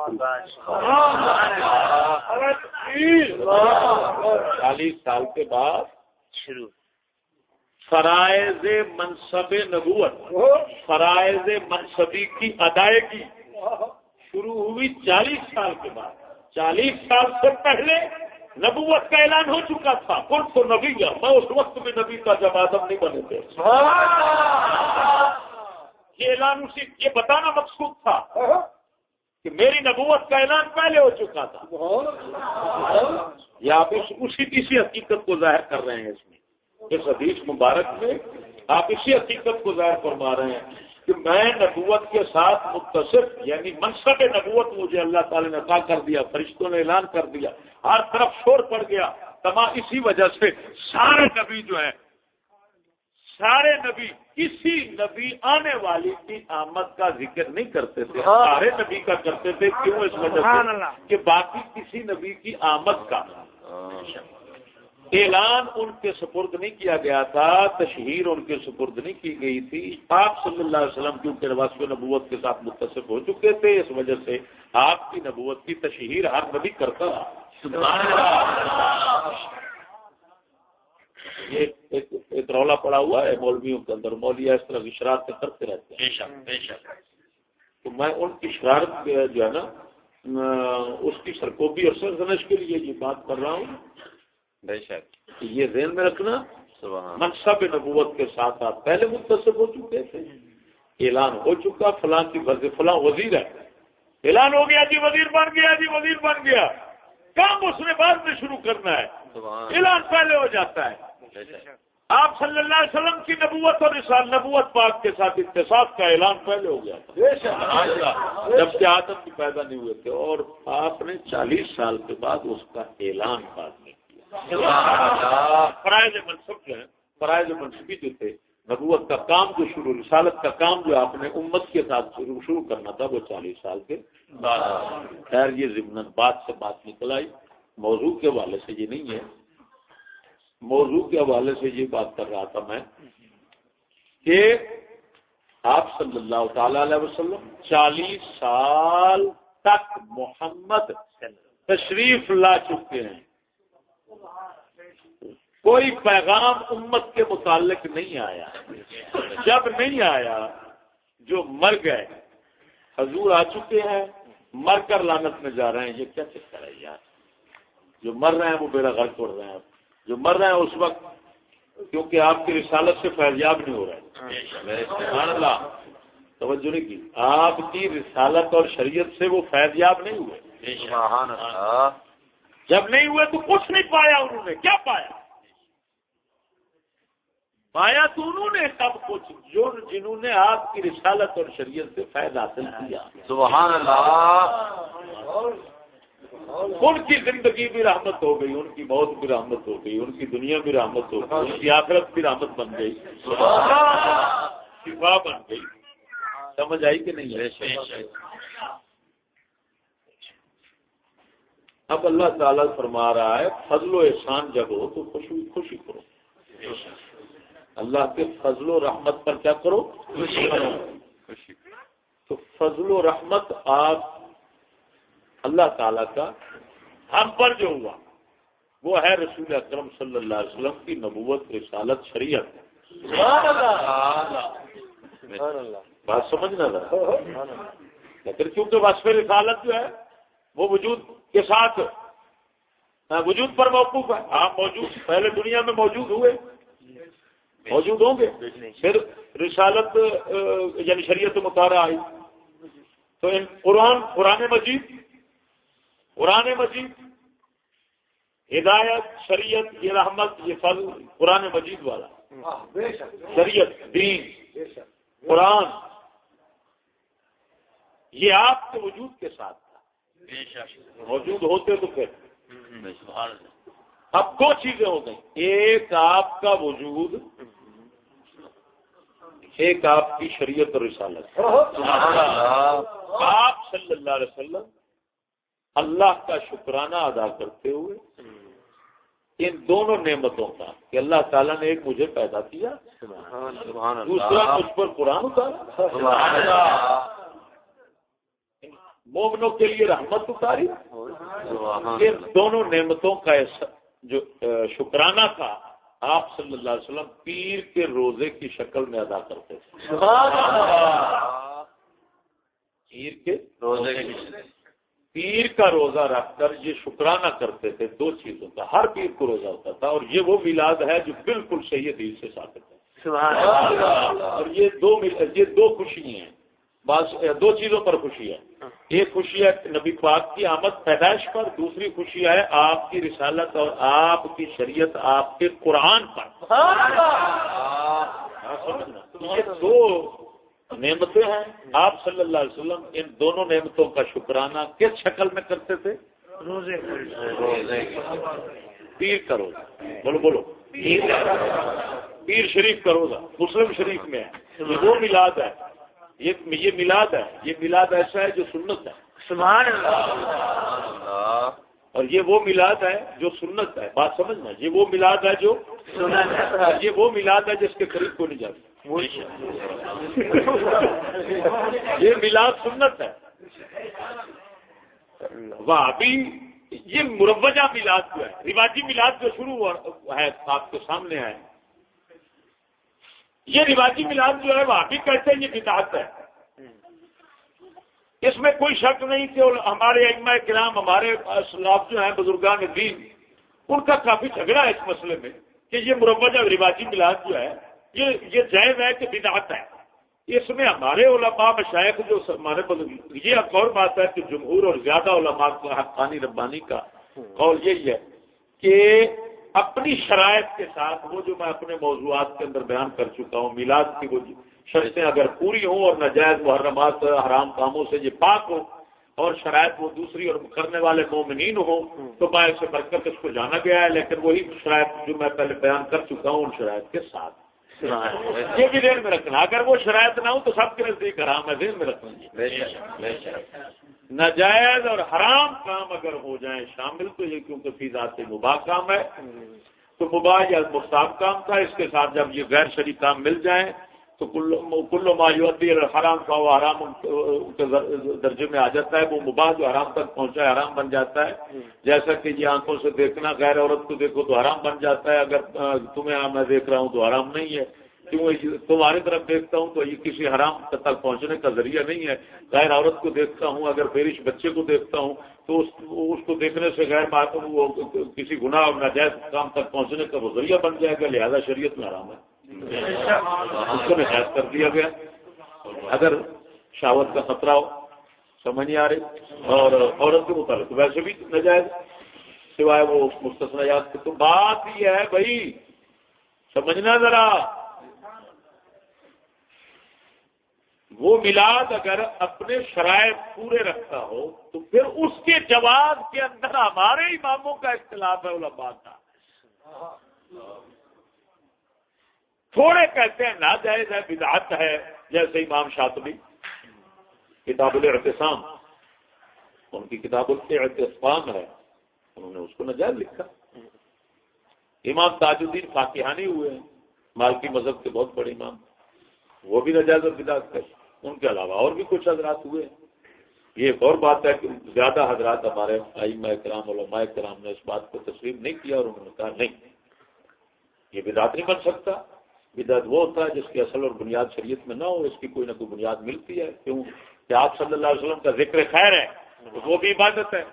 چالیس سال کے بعد شروع۔ فرائض منصب نبوت فرائض منصبی کی ادائیگی شروع ہوئی چالیس سال کے بعد۔ چالیس سال سے پہلے نبوت کا اعلان ہو چکا تھا۔ کون تو نبی گیا میں اس وقت میں نبی کا جب آدم نہیں بنے تھے۔ یہ اعلان اسی یہ بتانا مقصود تھا کہ میری نبوت کا اعلان پہلے ہو چکا تھا۔ یا آپ اسی کسی حقیقت کو ظاہر کر رہے ہیں اس میں۔ اس حدیث مبارک میں آپ اسی حقیقت کو ظاہر فرما رہے ہیں۔ کہ میں نبوت کے ساتھ متصف یعنی منصب نبوت مجھے اللہ تعالی نے عطا کر دیا فرشتوں نے اعلان کر دیا ہر طرف شور پڑ گیا تمام اسی وجہ سے سارے نبی جو ہے سارے نبی کسی نبی آنے والی کی آمد کا ذکر نہیں کرتے تھے سارے نبی کا کرتے تھے کیوں؟ اس وجہ سے کہ باقی کسی نبی کی آمد کا۔ اعلان ان کے سپرد نہیں کیا گیا تھا تشہیر ان کے سپرد نہیں کی گئی تھی۔ آپ صلی اللہ علیہ وسلم کیونکہ رواس نبوت کے ساتھ متصف ہو چکے تھے اس وجہ سے آپ کی نبوت کی تشہیر ہر نبی کرتا یہ ایک رولا پڑا ہوا ہے مولویوں کے اندر مولیا اس طرح کی شرارت کرتے رہتے ہیں۔ تو میں ان کی شرارت جو ہے نا اس کی سرکوبی اور سرزنش کے لیے یہ بات کر رہا ہوں۔ بے شک۔ یہ ذہن میں رکھنا منصب نبوت کے ساتھ آپ پہلے متصب ہو چکے تھے۔ اعلان ہو چکا فلاں کی فلاں وزیر ہے۔ اعلان ہو گیا جی وزیر بن گیا جی وزیر بن گیا۔ کام اس نے بعد میں شروع کرنا ہے۔ اعلان پہلے ہو جاتا ہے۔ آپ صلی اللہ علیہ وسلم کی نبوت اور رسال نبوت پاک کے ساتھ اتفاق کا اعلان پہلے ہو گیا تھا۔ جب سے آدم بھی پیدا نہیں ہوئے تھے اور آپ نے چالیس سال کے بعد اس کا اعلان بعد میں۔ فرائض منصب جو ہے فرائض منصبی جو تھے، نبوت کا کام جو شروع، رسالت کا کام جو آپ نے امت کے ساتھ شروع کرنا تھا، وہ چالیس سال کے خیر، یہ ضمن بات سے بات نکل آئی۔ موضوع کے حوالے سے یہ نہیں ہے۔ موضوع کے حوالے سے یہ بات کر رہا تھا میں کہ آپ صلی اللہ تعالی علیہ وسلم چالیس سال تک محمد تشریف لا چکے ہیں۔ کوئی پیغام امت کے متعلق نہیں آیا۔ جب نہیں آیا، جو مر گئے، حضور آ چکے ہیں، مر کر لانت میں جا رہے ہیں۔ یہ کیا چکر ہے یار؟ جو مر رہے ہیں، وہ میرا گھر چھوڑ رہے ہیں۔ جو مر رہے ہیں، اس وقت کیونکہ آپ کی رسالت سے فیضیاب نہیں ہو رہے توجہ نہیں کی۔ آپ کی رسالت اور شریعت سے وہ فیضیاب نہیں ہوئے۔ جب نہیں ہوئے تو کچھ نہیں پایا انہوں نے کیا پایا؟ پایا تو انہوں نے سب کچھ جو جنہوں نے آپ کی رسالت اور شریعت سے فائدہ حاصل کیا۔ سبحان اللہ۔ ان کی زندگی بھی رحمت ہو گئی ان کی موت بھی رحمت ہو گئی ان کی دنیا بھی رحمت ہو گئی ان کی آخرت بھی رحمت بن گئی۔ شفا بن گئی۔ سمجھ آئی کہ نہیں؟ اب اللہ تعالیٰ فرما رہا ہے فضل و احسان جب ہو تو خوشی خوشی کرو۔ اللہ کے فضل و رحمت پر کیا کرو؟ تو فضل و رحمت آپ اللہ تعالی کا ہم پر جو ہوا وہ ہے رسول اکرم صلی اللہ علیہ وسلم کی نبوت رسالت شریعت۔ بات سمجھنا تھا لیکن کیونکہ وصف رسالت جو ہے وہ وجود کے ساتھ وجود پر موقوف ہے۔ آپ موجود پہلے دنیا میں موجود ہوئے۔ موجود ہوں گے۔ پھر رسالت یعنی شریعت مطالعہ آئی۔ تو ان قرآن قرآن مجید قرآن مجید ہدایت شریعت یہ رحمت یہ فل قرآن مجید والا۔ شریعت دین قرآن۔ یہ آپ کے وجود کے ساتھ۔ موجود ہوتے تو پھر۔ اب دو چیزیں ہو گئی ایک آپ کا وجود ایک آپ کی شریعت اور رسالت۔ آپ صلی اللہ علیہ وسلم اللہ کا شکرانہ ادا کرتے ہوئے ان دونوں نعمتوں کا کہ اللہ تعالیٰ نے ایک مجھے پیدا کیا دوسرا مجھ پر قرآن اتارا۔ مومنوں کے لیے رحمت اتاری۔ ان دونوں نعمتوں کا جو شکرانہ تھا، آپ صلی اللہ علیہ وسلم پیر کے روزے کی شکل میں ادا کرتے تھے۔ پیر کے روزے پیر کا روزہ رکھ کر یہ شکرانہ کرتے تھے دو چیزوں کا۔ ہر پیر کو روزہ ہوتا تھا اور یہ وہ میلاد ہے جو بالکل صحیح دل سے ثابت ہے۔ اور یہ دو یہ دو خوشی ہیں۔ بس دو چیزوں پر خوشی ہے ایک خوشی ہے نبی پاک کی آمد پیدائش پر دوسری خوشی ہے آپ کی رسالت اور آپ کی شریعت آپ کے قرآن پر۔ یہ دو نعمتیں ہیں۔ آپ صلی اللہ علیہ وسلم ان دونوں نعمتوں کا شکرانہ کس شکل میں کرتے تھے؟ روزے پیر کا روزہ۔ بولو بولو۔ پیر شریف کا روزہ مسلم شریف میں ہے۔ وہ میلاد ہے۔ یہ میلاد ہے یہ میلاد ایسا ہے جو سنت ہے۔ سبحان اللہ۔ اور یہ وہ میلاد ہے جو سنت ہے۔ بات سمجھنا یہ وہ میلاد ہے جو یہ وہ میلاد ہے جس کے قریب کو نہیں جاتا۔ یہ میلاد سنت ہے۔ وہ ابھی یہ مروجہ میلاد جو ہے رواجی میلاد جو شروع ہے آپ کے سامنے ہے۔ یہ رواجی میلاد جو ہے وہ ابھی کہتے ہیں، یہ بدعت ہے۔ اس میں کوئی شک نہیں کہ ہمارے اجماع کرام، ہمارے اسلاف جو ہیں، بزرگان دین، ان کا کافی جھگڑا ہے اس مسئلے میں کہ یہ مروجہ رواجی ملاد جو ہے، یہ یہ جائز ہے کہ بدعت ہے۔ اس میں ہمارے علماء، مشائق جو ہمارے یہ ایک اور بات ہے کہ جمہور اور زیادہ علماء کا حقانی ربانی کا قول یہی ہے کہ اپنی شرائط کے ساتھ وہ جو میں اپنے موضوعات کے اندر بیان کر چکا ہوں، میلاد کی وہ شرطیں اگر پوری ہوں اور ناجائز محرمات، حرام کاموں سے یہ پاک ہو اور شرائط وہ دوسری اور کرنے والے مومنین ہوں، تو میں اسے بڑھ کر اس کو جانا گیا ہے، لیکن وہی شرائط جو میں پہلے بیان کر چکا ہوں ان شرائط کے ساتھ۔ یہ بھی ذہن میں رکھنا اگر وہ شرائط نہ ہو تو سب کے نزدیک حرام ہے ذہن میں رکھنا ناجائز اور حرام کام اگر ہو جائیں شامل تو یہ کیونکہ فیضا سے مباح کام ہے۔ تو مباح یا مستاب کام تھا اس کے ساتھ جب یہ غیر شریک کام مل جائیں تو کلو مایوتی حرام کا وہ حرام کے درجے میں آ جاتا ہے وہ مباح جو حرام تک پہنچا ہے حرام بن جاتا ہے۔ جیسا کہ یہ آنکھوں سے دیکھنا غیر عورت کو دیکھو تو حرام بن جاتا ہے اگر تمہیں میں دیکھ رہا ہوں تو حرام نہیں ہے۔ کیوں؟ تمہاری طرف دیکھتا ہوں تو یہ کسی حرام تک پہنچنے کا ذریعہ نہیں ہے۔ غیر عورت کو دیکھتا ہوں اگر پیرش بچے کو دیکھتا ہوں تو اس کو دیکھنے سے غیر وہ کسی گناہ اور ناجائز کام تک پہنچنے کا وہ ذریعہ بن جائے گا لہذا شریعت میں حرام ہے۔ اس کو نجائز کر دیا گیا۔ اگر شاوت کا خطرہ ہو، سمجھ نہیں آ رہی۔ اور عورت کے متعلق ویسے بھی نجائز سوائے وہ مستثنیات تو بات یہ ہے بھائی۔ سمجھنا ذرا۔ وہ میلاد اگر اپنے شرائط پورے رکھتا ہو، تو پھر اس کے جواب کے اندر ہمارے اماموں کا اختلاف ہے، علماء کا۔ تھوڑے کہتے ہیں ناجائز ہے، بدعت ہے، جیسے امام شاطبی، کتاب الاعتصام۔ ان کی کتاب الاعتصام ہے، انہوں نے اس کو نجائز لکھا۔ امام تاج الدین فاقیانی ہوئے ہیں، مالکی مذہب کے بہت بڑے امام۔ وہ بھی نجائز اور بدعت ہے۔ ان کے علاوہ اور بھی کچھ حضرات ہوئے یہ ایک اور بات ہے کہ زیادہ حضرات ہمارے علماء کرام علماء کرام نے اس بات کو تسلیم نہیں کیا اور انہوں نے کہا نہیں، یہ بدعت نہیں بن سکتا۔ بدعت وہ ہوتا ہے جس کی اصل اور بنیاد شریعت میں نہ ہو اس کی کوئی نہ کوئی بنیاد ملتی ہے۔ کیوں؟ کہ آپ صلی اللہ علیہ وسلم کا ذکر خیر ہے وہ بھی عبادت ہے۔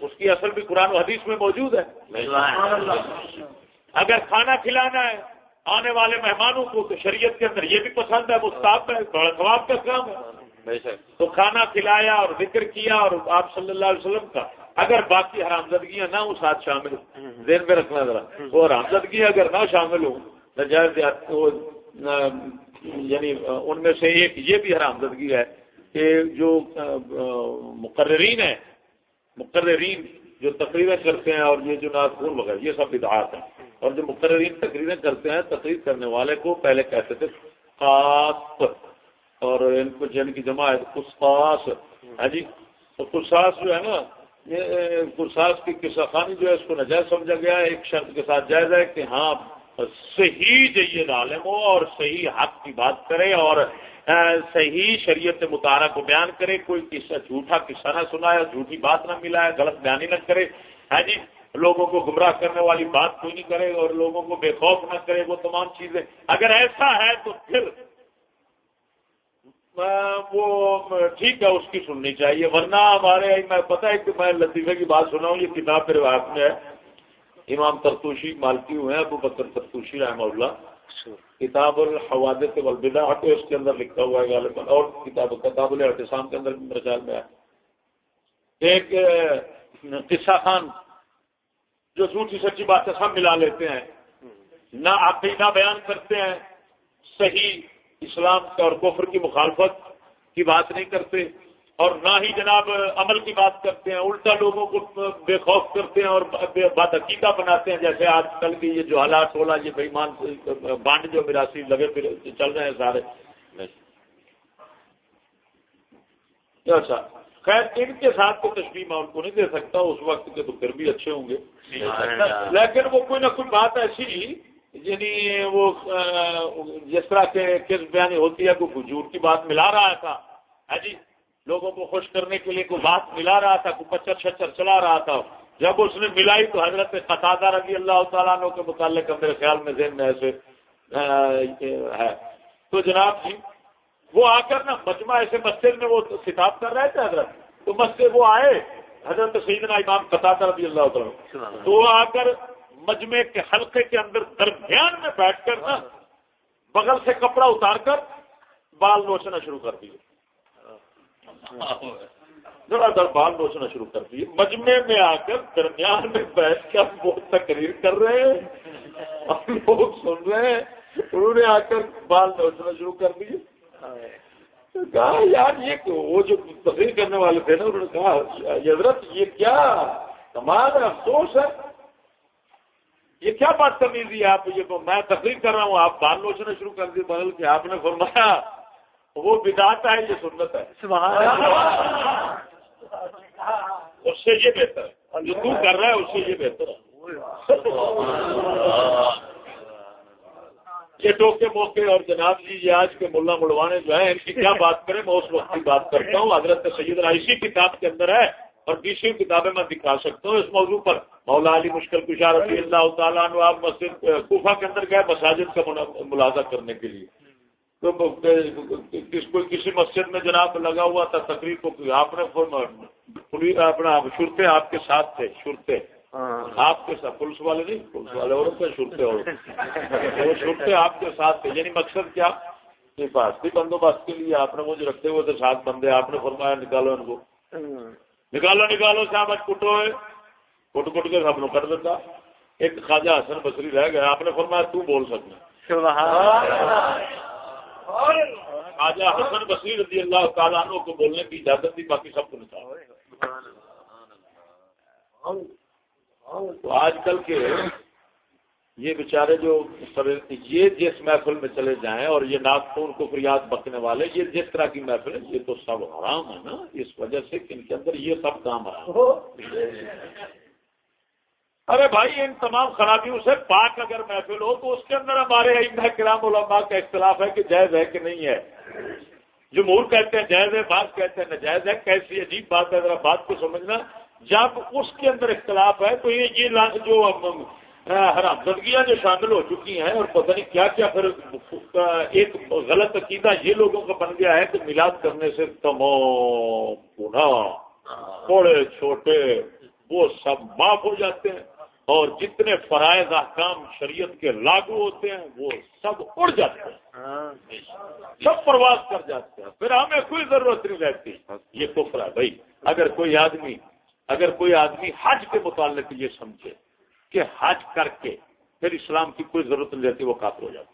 اس کی اصل بھی قرآن و حدیث میں موجود ہے۔ اگر کھانا کھلانا ہے آنے والے مہمانوں کو تو شریعت کے اندر یہ بھی پسند ہے صاف ہے بڑا ثواب کا کام ہے۔ تو کھانا کھلایا اور ذکر کیا اور آپ صلی اللہ علیہ وسلم کا اگر باقی حرامزدگیاں نہ ہوں ساتھ شامل دین میں رکھنا ذرا وہ حرامزدگی اگر نہ شامل ہوں یعنی ان میں سے ایک یہ بھی حرامزدگی ہے کہ جو مقررین ہیں، مقررین جو تقریریں کرتے ہیں اور یہ جو ناخون وغیرہ، یہ سب بدعات ہیں۔ اور جو مقررین تقریریں کرتے ہیں، تقریر کرنے والے کو پہلے کہتے تھے، خاص۔ اور ان کو جن کی جمع ہے کساس ہے جی تو کساس جو ہے نا، یہ کساس کی قصہ خانی جو ہے، اس کو نجائز سمجھا گیا ہے۔ ایک شرط کے ساتھ جائز ہے کہ ہاں صحیح جید عالم ہو اور صحیح حق کی بات کرے اور صحیح شریعت مطالعہ کو بیان کرے، کوئی قصہ جھوٹا قصہ نہ سنائے، جھوٹی بات نہ ملائے، غلط بیانی نہ کرے۔ ہے جی لوگوں کو گمراہ کرنے والی بات کوئی نہیں کرے اور لوگوں کو بے خوف نہ کرے، وہ تمام چیزیں۔ اگر ایسا ہے تو پھر وہ ٹھیک ہے، اس کی سننی چاہیے۔ ورنہ ہمارے، میں پتا ہے کہ میں لطیفے کی بات سنا ہوں یہ کتاب پھر میں ہے۔ امام ترتوشی مالکی ہوئے ہیں ابو بکر ترتوشی رحمہ اللہ۔ کتاب الحواد والبدع تو اس کے اندر لکھا ہوا ہے غالباً اور کتاب کتاب الاعتصام کے اندر میرے خیال میں ہے۔ ایک قصہ خان جو جھوٹی سچی باتیں سب ملا لیتے ہیں۔ نہ عقیدہ بیان کرتے ہیں صحیح اسلام اور کفر کی مخالفت کی بات نہیں کرتے۔ اور نہ ہی جناب عمل کی بات کرتے ہیں، الٹا لوگوں کو بے خوف کرتے ہیں اور بات عقیدہ بناتے ہیں، جیسے آج کل کی یہ جو حالات ہو یہ بےمان بانڈ جو میراسی لگے پھر چل رہے ہیں سارے۔ اچھا خیر، ان کے ساتھ تو تشریح میں ان کو نہیں دے سکتا، اس وقت کے تو پھر بھی اچھے ہوں گے۔ لیکن وہ کوئی نہ کوئی بات ایسی یعنی وہ جس طرح کے کس بیانی ہوتی ہے، کوئی جھوٹ کی بات ملا رہا تھا۔ ہے جی؟ لوگوں کو خوش کرنے کے لیے کوئی بات ملا رہا تھا کوئی پچر چھچر چلا رہا تھا۔ جب اس نے ملائی تو حضرت قطع رضی اللہ تعالیٰ عنہ کے متعلق میرے خیال میں ذہن میں ایسے ہے۔ تو جناب جی وہ آ کر نا مجمع ایسے مسجد میں وہ خطاب کر رہے تھے حضرت۔ تو مسجد وہ آئے حضرت سیدنا امام قطع رضی اللہ تعالیٰ تو وہ آ کر مجمع کے حلقے کے اندر درمیان میں بیٹھ کر نا بغل سے کپڑا اتار کر بال نوچنا شروع کر دیے۔ ذرا در بال شروع کر دیے مجمے میں آ کر درمیان میں بیٹھ کر وہ تقریر کر رہے ہیں۔ لوگ سن رہے ہیں۔ انہوں نے آ کر بال روچنا شروع کر دیے کہا، یار، یہ وہ جو تقریر کرنے والے تھے نا، انہوں نے کہا حضرت، یہ کیا تمام افسوس ہے۔ یہ کیا بات تمیزی ہے آپ؟ یہ میں تقریر کر رہا ہوں۔ آپ بال لوچنا شروع کر دی بدل کے آپ نے فرمایا وہ بداعت ہے یہ سنت ہے۔ اس سے یہ بہتر ہے۔ جو تو کر رہا ہے اس سے یہ بہتر ہے۔ یہ ٹوکے موقع اور جناب جی یہ آج کے ملا مڑوانے جو ہیں ان کی کیا بات کریں؟ میں اس وقت کی بات کرتا ہوں۔ حضرت سید اسی کتاب کے اندر ہے اور دوسری کتابیں میں دکھا سکتا ہوں۔ اس موضوع پر مولا علی مشکل کشار رضی اللہ تعالیٰ عنہ آپ مسجد کوفہ کے اندر گئے مساجد کا ملازہ کرنے کے لیے۔ تو کسی مسجد میں جناب لگا ہوا تھا تقریب کو آپ نے اپنا شرتے آپ کے ساتھ تھے شرتے ہاں۔ آپ کے ساتھ پولیس والے نہیں پولیس والے اور شرتے اور شرتے آپ کے ساتھ تھے یعنی مقصد کیا؟ حفاظتی بندوبست کے لیے آپ نے مجھے رکھتے ہوئے تھے سات بندے آپ نے فرمایا نکالو ان کو۔ نکالو نکالو صاحب کٹو ہے۔ کٹ کٹ کے سب کر دیتا۔ ایک خواجہ حسن بصری رہ گیا آپ نے فرمایا تو بول سکنا۔ خواجہ حسن بصری رضی اللہ تعالیٰ عنہ کو بولنے کی اجازت دی، باقی سب کو نکالو تو آج کل کے یہ بیچارے جو یہ جس محفل میں چلے جائیں اور یہ ناگپور کو فریاد بکنے والے، یہ جس طرح کی محفل ہے، یہ تو سب حرام ہے نا، اس وجہ سے ان کے اندر یہ سب کام حرام ارے بھائی، ان تمام خرابیوں سے پاک اگر محفل ہو، تو اس کے اندر ہمارے کرام علماء کا اختلاف ہے کہ جائز ہے کہ نہیں ہے۔ جمہور کہتے ہیں جائز ہے بات کہتے ہیں نجائز ہے۔ کیسی عجیب بات ہے، ذرا بات کو سمجھنا۔ جب اس کے اندر اختلاف ہے، تو یہ جو حرام زندگیاں جو شامل ہو چکی ہیں اور پتہ نہیں کیا کیا پھر ایک غلط عقیدہ یہ لوگوں کا بن گیا ہے کہ میلاد کرنے سے تمام گناہ، تھوڑے چھوٹے، وہ سب معاف ہو جاتے ہیں۔ اور جتنے فرائض احکام شریعت کے لاگو ہوتے ہیں، وہ سب اڑ جاتے ہیں۔ سب پرواز کر جاتے ہیں۔ پھر ہمیں کوئی ضرورت نہیں رہتی۔ یہ کفر ہے بھائی۔ اگر کوئی آدمی، اگر کوئی آدمی حج کے متعلق یہ سمجھے کہ حج کر کے پھر اسلام کی کوئی ضرورت نہیں رہتی، وہ کافر ہو جاتا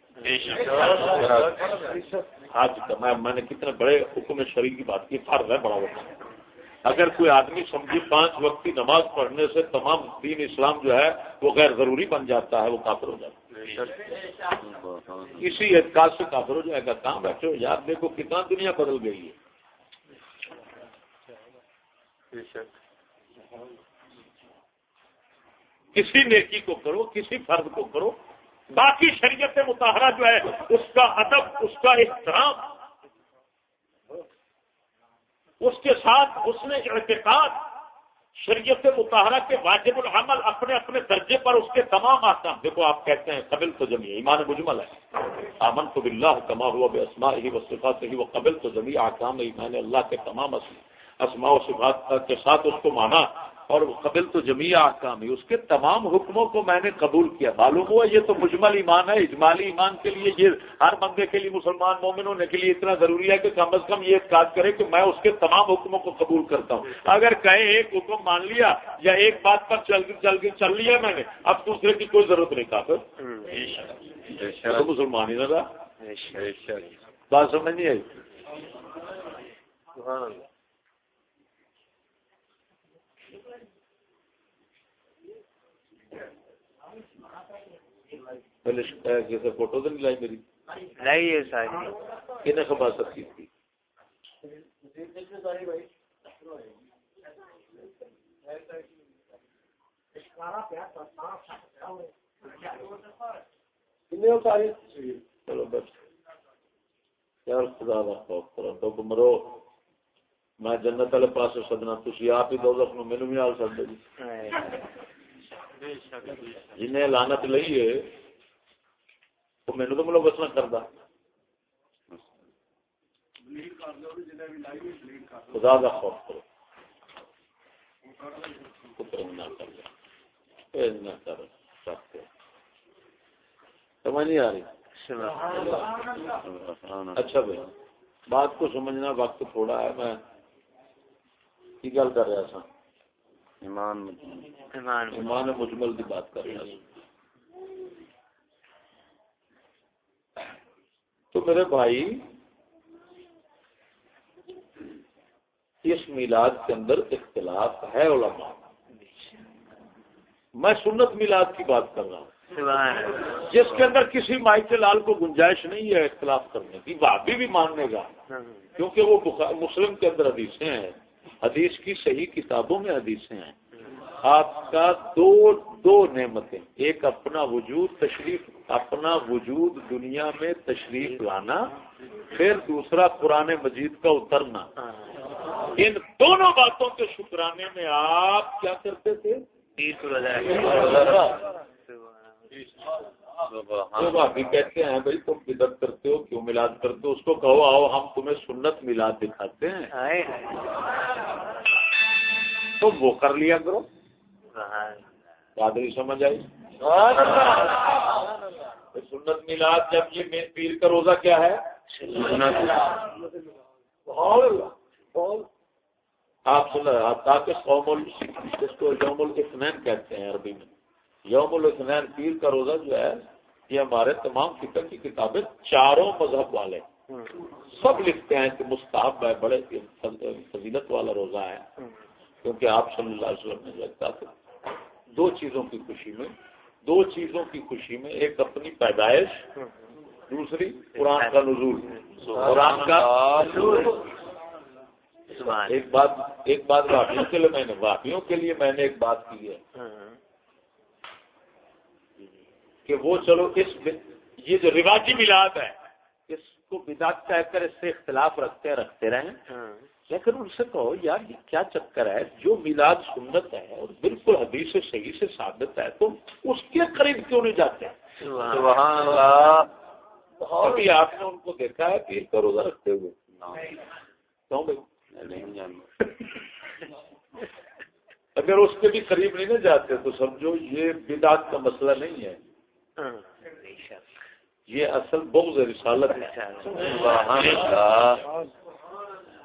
حج کا میں نے کتنے بڑے حکم شریف کی بات کی، فرض ہے، بڑا وقت۔ اگر کوئی آدمی سمجھے پانچ وقت کی نماز پڑھنے سے تمام دین اسلام جو ہے وہ غیر ضروری بن جاتا ہے، وہ کافر ہو جاتا ہے۔ اسی اعتقاد سے کافر ہو جائے گا، کہاں بیٹھے ہو؟ یار دیکھو کتنا دنیا بدل گئی ہے۔ کسی نیکی کو کرو، کسی فرد کو کرو، باقی شریعت مطالعہ جو ہے، اس کا ادب، اس کا احترام اس کے ساتھ اس نے اعتقاد، شریعت مطالعہ کے واجب الحمل اپنے اپنے درجے پر اس کے تمام آسام دیکھو آپ کہتے ہیں قبل تو جمی ایمان مجمل ہے۔ آمن تو بلّہ کما ہوا بے اسما ہی و صفات ہی وہ قبل تو جمی آکام ایمان اللہ کے تمام اسما و صفات کے ساتھ اس کو مانا۔ اور قبل تو جمیع احکام ہی اس کے تمام حکموں کو میں نے قبول کیا۔ معلوم ہوا یہ تو مجمل ایمان ہے۔ اجمالی ایمان کے لیے یہ ہر بندے کے لیے مسلمان مومن ہونے کے لیے اتنا ضروری ہے کہ کم از کم یہ اعتقاد کرے کہ میں اس کے تمام حکموں کو قبول کرتا ہوں۔ اگر کہیں ایک حکم مان لیا یا ایک بات پر چل چل چل لیا میں نے اب دوسرے کی کوئی ضرورت نہیں کافر۔ مسلمان ہی نہ بات سمجھ نہیں آئی؟ کسی فوٹو تو نہیں لائی میری۔ لائی ہے ساری۔ کن خباست کی تھی؟ چلو بس۔ یار خدا کا خوف کرو تو مرو۔ میں جنت والے پاس سدنا تھی آپ ہی دو مینو بھی آ سکتے جی۔ جنہیں لانت لئیے مینو تو ملوث نہ کرتا خدا کا خوف کرو۔ سمجھ نہیں آ رہی؟ اچھا بھائی، بات کو سمجھنا وقت تھوڑا ہے، میں کی گل کر رہا تھا؟ ایمان مجمل کی بات کر رہا تو میرے بھائی اس میلاد کے اندر اختلاف ہے علماء۔ میں سنت میلاد کی بات کر رہا ہوں۔ جس کے اندر کسی مائکل لال کو گنجائش نہیں ہے اختلاف کرنے کی بھابی بھی ماننے گا۔ کیونکہ وہ مسلم کے اندر حدیثیں ہیں۔ حدیث کی صحیح کتابوں میں حدیثیں ہیں۔ آپ کا دو دو نعمتیں ایک اپنا وجود تشریف اپنا وجود دنیا میں تشریف لانا پھر دوسرا قرآن مجید کا اترنا۔ ان دونوں باتوں کے شکرانے میں آپ کیا کرتے تھے؟ ابھی کہتے ہیں بھائی تم بدت کرتے ہو کیوں ملاد کرتے ہو؟ اس کو کہو آؤ ہم تمہیں سنت ملاد دکھاتے ہیں۔ تو وہ کر لیا کرو۔ پادری سمجھ آئی؟ سنت ملاد جب یہ پیر کا روزہ کیا ہے؟ آپ سن تاکہ قوم اس کو یوم کہتے ہیں عربی میں۔ یوم الفنین پیر کا روزہ جو ہے، یہ ہمارے تمام فکر کی کتابیں چاروں مذہب والے سب لکھتے ہیں کہ مستحب ہے، بڑے فضیلت والا روزہ ہے۔ کیونکہ آپ صلی اللہ علیہ وسلم نے لگتا تھا، دو چیزوں کی خوشی میں، دو چیزوں کی خوشی میں ایک اپنی پیدائش، دوسری قرآن کا نزول۔ قرآن کا ایک بات ایک بات واپیوں کے لیے میں نے واپیوں کے لیے میں نے ایک بات کی ہے۔ کہ وہ چلو اس یہ جو رواجی میلاد ہے اس کو بدات کہہ کر اس سے اختلاف رکھتے رکھتے رہیں۔ لیکن ان سے کہو یار یہ کیا چکر ہے؟ جو میلاد سنت ہے اور بالکل حدیث سے صحیح سے ثابت ہے تو اس کے قریب کیوں نہیں جاتے؟ ابھی آپ نے ان کو دیکھا ہے پیر کا روزہ رکھتے ہوئے۔ کیوں بھائی؟ اگر اس کے بھی قریب نہیں نہ جاتے تو سمجھو یہ بدعت کا مسئلہ نہیں ہے۔ یہ اصل بغض رسالت ہے۔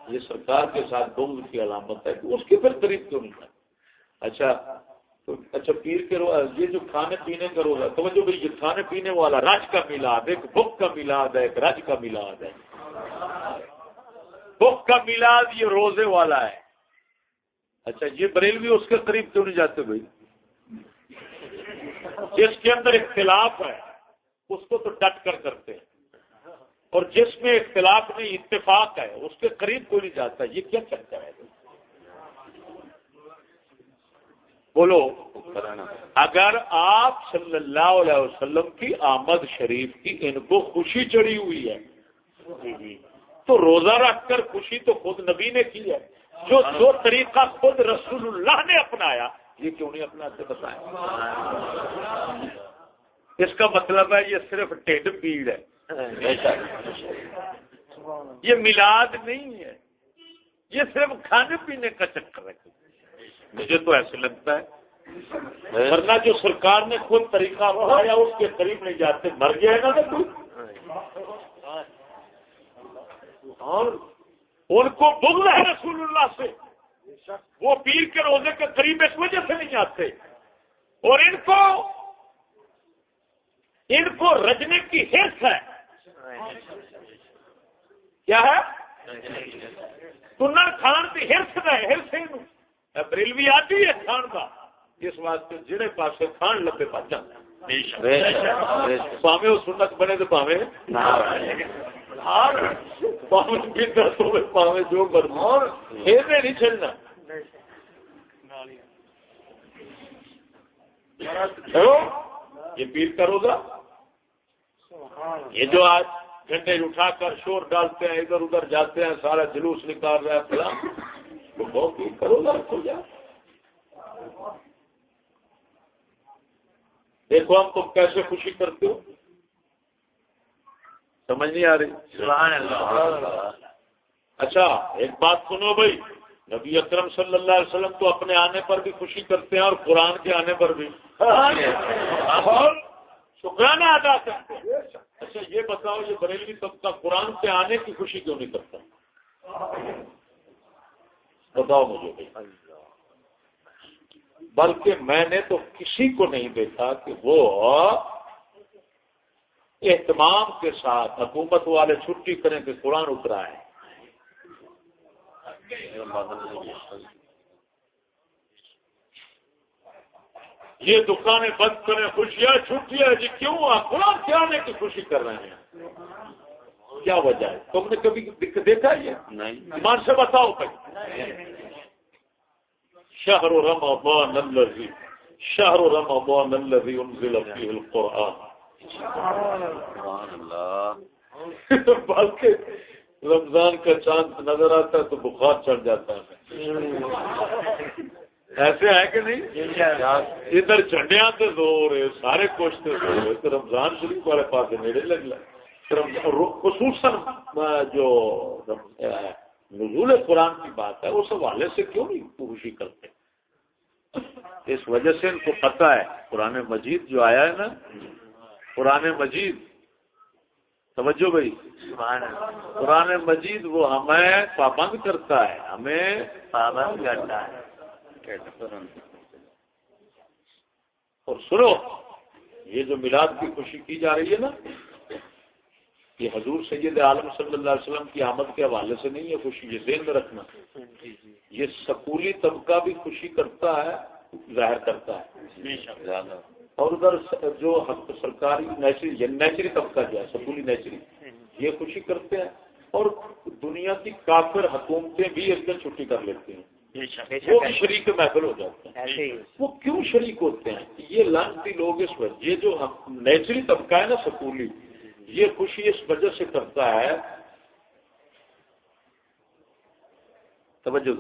یہ سرکار کے ساتھ بغض کی علامت ہے۔ اس کے پھر قریب کیوں نہیں اچھا تو اچھا پیر کے یہ جو کھانے پینے کا روزہ، توجہ بھائی، یہ کھانے پینے والا راج کا میلاد ایک بک کا میلاد ہے، ایک راج کا میلاد ہے۔ بک کا میلاد یہ روزے والا ہے۔ اچھا یہ بریلوی اس کے قریب کیوں نہیں جاتے بھائی؟ جس کے اندر اختلاف ہے، اس کو تو ڈٹ کر کرتے ہیں۔ اور جس میں اختلاف نہیں، اتفاق ہے، اس کے قریب کوئی نہیں جاتا۔ یہ کیا چکر ہے؟ بولو۔ اگر آپ صلی اللہ علیہ وسلم کی آمد شریف کی ان کو خوشی چڑھی ہوئی ہے، تو روزہ رکھ کر خوشی تو خود نبی نے کی ہے۔ جو جو طریقہ خود رسول اللہ نے اپنایا یہ کیوں نہیں اپنا سے بتایا اس کا مطلب ہے یہ صرف ٹھڈ پیڑ ہے۔ یہ میلاد نہیں ہے۔ یہ صرف کھانے پینے کا چکر ہے۔ مجھے تو ایسے لگتا ہے۔ ورنہ جو سرکار نے خود طریقہ بڑھایا اس کے قریب نہیں جاتے۔ مر گیا ہے نا تو اور ان کو بغل ہے رسول اللہ سے۔ وہ پیر کے روزے کے قریب اس وجہ سے نہیں جاتے اور ان کو ان کو رجنے کی ہرس ہے۔ کیا ہے؟ کنر کھان کی ہرس ہے ہرس بھی آتی ہے کھان کا اس واسطے جڑے پاسے کھان لبے پاس پاوے وہ سنت بنے تو پاوے پاوے جو نہیں چلنا۔ یہ پیر کرو گا۔ یہ جو آج گھنٹے اٹھا کر شور ڈالتے ہیں ادھر ادھر جاتے ہیں سارا جلوس نکال رہے ہیں فلاں۔ تو بہت پیر کرو گا۔ دیکھو ہم تم کیسے خوشی کرتے ہو۔ سمجھ نہیں آ رہی۔ اچھا ایک بات سنو بھائی۔ نبی اکرم صلی اللہ علیہ وسلم تو اپنے آنے پر بھی خوشی کرتے ہیں اور قرآن کے آنے پر بھی۔ شکرانہ ادا کرتے ہیں۔ اچھا یہ بتاؤ، یہ بریلوی طبقہ قرآن کے آنے کی خوشی کیوں نہیں کرتا؟ بتاؤ مجھے بلکہ میں نے تو کسی کو نہیں دیکھا کہ وہ اہتمام کے ساتھ حکومت والے چھٹی کریں کہ قرآن اترا ہے یہ دکانیں بند کریں خوشیاں چھٹیاں جی کیوں؟ آپ کے آنے کی خوشی کر رہے ہیں۔ کیا وجہ ہے؟ تم نے کبھی دیکھا یہ نہیں۔ ایمان سے بتاؤ بھائی۔ شہر و رم ابان الذي شہر و رم ابان الذي انزل فيه القرآن۔ سبحان اللہ۔ بلکہ رمضان کا چاند نظر آتا ہے تو بخار چڑھ جاتا ہے۔ ایسے ہے کہ نہیں؟ ادھر چنڈیا تو زور ہے، سارے کچھ تو زور ہے۔ رمضان شریف والے پاس میرے لگ لگ۔ خصوصاً جو نزول قرآن کی بات ہے، اس حوالے سے کیوں نہیں خوشی کرتے؟ اس وجہ سے ان کو پتا ہے، قرآن مجید جو آیا ہے نا، قرآن مجید سمجھو بھائی؟ قرآن مجید وہ ہمیں پابند کرتا ہے ہمیں پابند کرتا ہے. اور سنو یہ جو میلاد کی خوشی کی جا رہی ہے نا یہ حضور سید عالم صلی اللہ علیہ وسلم کی آمد کے حوالے سے نہیں ہے خوشی یہ ذہن میں رکھنا۔ یہ سکولی طبقہ بھی خوشی کرتا ہے ظاہر کرتا ہے۔ اور ادھر جو سرکاری نیچری نیچری طبقہ جو ہے سکولی نیچری یہ خوشی کرتے ہیں اور دنیا کی کافر حکومتیں بھی اس دن چھٹی کر لیتی ہیں۔ وہ بھی شریک محفل ہو جاتے ہیں۔ وہ کیوں شریک ہوتے ہیں؟ یہ لانتی لوگ اس وجہ یہ جو نیچری طبقہ ہے نا سکولی یہ خوشی اس وجہ سے کرتا ہے۔ توجہ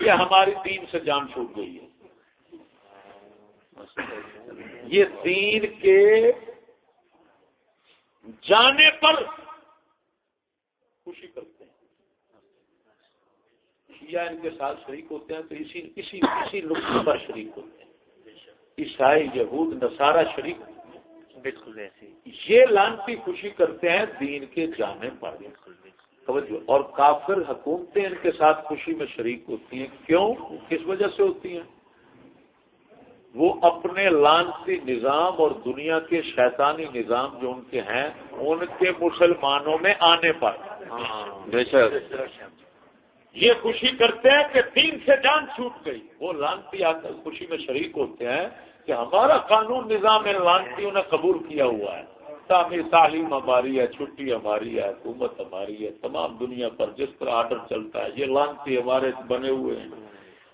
یہ ہماری دین سے جان چھوٹ گئی ہے۔ یہ دین کے جانے پر خوشی کرتے شیعہ ان کے ساتھ شریک ہوتے ہیں تو اسی اسی اسی نقطے پر شریک ہوتے ہیں۔ عیسائی یہود نصارہ شریک بالکل ایسے یہ لانتی خوشی کرتے ہیں دین کے جانے پر۔ توجہ۔ اور کافر حکومتیں ان کے ساتھ خوشی میں شریک ہوتی ہیں۔ کیوں؟ کس وجہ سے ہوتی ہیں؟ وہ اپنے لانتی نظام اور دنیا کے شیطانی نظام جو ان کے ہیں ان کے مسلمانوں میں آنے پر۔ بے شک۔ یہ خوشی کرتے ہیں کہ دین سے جان چھوٹ گئی۔ وہ لانتی آ کر خوشی میں شریک ہوتے ہیں کہ ہمارا قانون نظام لانتیوں نے قبول کیا ہوا ہے۔ تعمیر تعلیم ہماری ہے چھٹی ہماری ہے حکومت ہماری ہے تمام دنیا پر جس طرح آرڈر چلتا ہے یہ لانتی ہمارے بنے ہوئے ہیں۔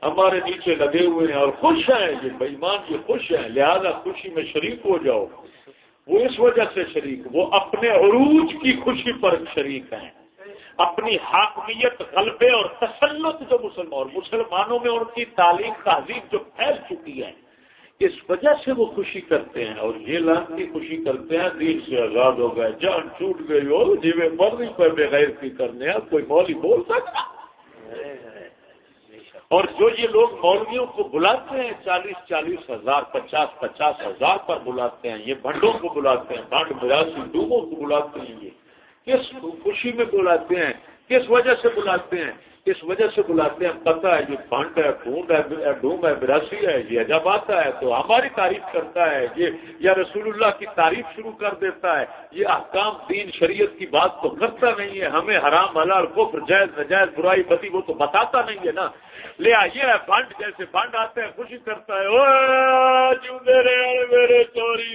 ہمارے نیچے لگے ہوئے ہیں اور خوش ہیں، یہ بےمان یہ خوش ہیں، لہذا خوشی میں شریک ہو جاؤ۔ وہ اس وجہ سے شریک، وہ اپنے عروج کی خوشی پر شریک ہیں۔ اپنی حاکمیت، غلبے اور تسلط جو مسلمان اور مسلمانوں میں ان کی تعلیم، تہذیب جو پھیل چکی ہے، اس وجہ سے وہ خوشی کرتے ہیں۔ اور یہ لان کی خوشی کرتے ہیں، دین سے آزاد ہو گئے۔ جان چھوٹ گئی ہو جی میں مرضی پر بغیر کی کرنے کوئی مولی بول سکتا۔ اور جو یہ لوگ مولویوں کو بلاتے ہیں چالیس چالیس ہزار، پچاس پچاس ہزار پر بلاتے ہیں، یہ بھنڈوں کو بلاتے ہیں، بھنڈ براسی ڈوبوں کو بلاتے ہیں یہ۔ کس خوشی میں بلاتے ہیں؟ کس وجہ سے بلاتے ہیں؟ کس وجہ سے بلاتے ہیں پتا ہے یہ پانڈ ہے ڈھونڈ ہے ڈوم ہے، براسی ہے، یہ جب آتا ہے، تو ہماری تعریف کرتا ہے، یہ یا رسول اللہ کی تعریف شروع کر دیتا ہے، یہ احکام دین شریعت کی بات تو کرتا نہیں ہے، ہمیں حرام، حلال، کفر، جائز، نجائز، برائی، بدی، وہ تو بتاتا نہیں ہے نا۔ لے آئیے بانڈ جیسے بانڈ آتے ہیں، خوشی کرتا ہے میرے چوری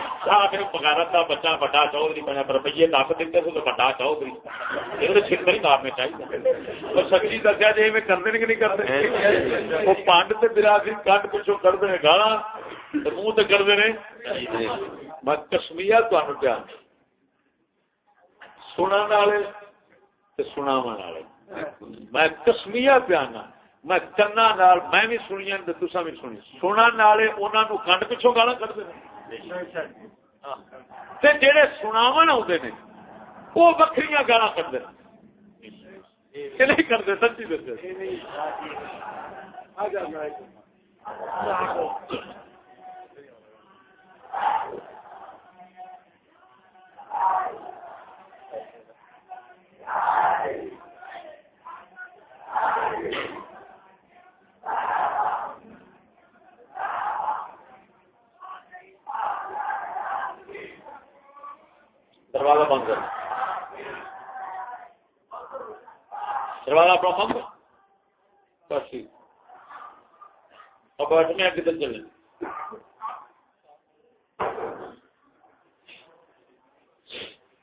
پڑا پکارا تھا بچہ بڑا چودھری بنا پر روپیے لاکھ دیتے تو بڑا چودھری یہ نہیں کام میں چاہیے اور سچی دسیا جی میں کرتے کہ نہیں کرتے وہ پانڈ سے برادری پچھو کرتے ہیں گالا منہ تو کرتے ہیں میں کسمیا تمہیں پیان سنا والے سناو والے میں کسمیا پیانا میں کنا نال میں بھی سنیا تسا بھی سنی سنا والے انہوں کنڈ پچھوں گالا کرتے جہے سناو آتے ہیں وہ وکری گالا کرتے نہیں کرتے سچی دستے دروازہ بند کر۔ دروازہ اپنا بند بس ٹھیک۔ اور بیٹھنے کدھر چلے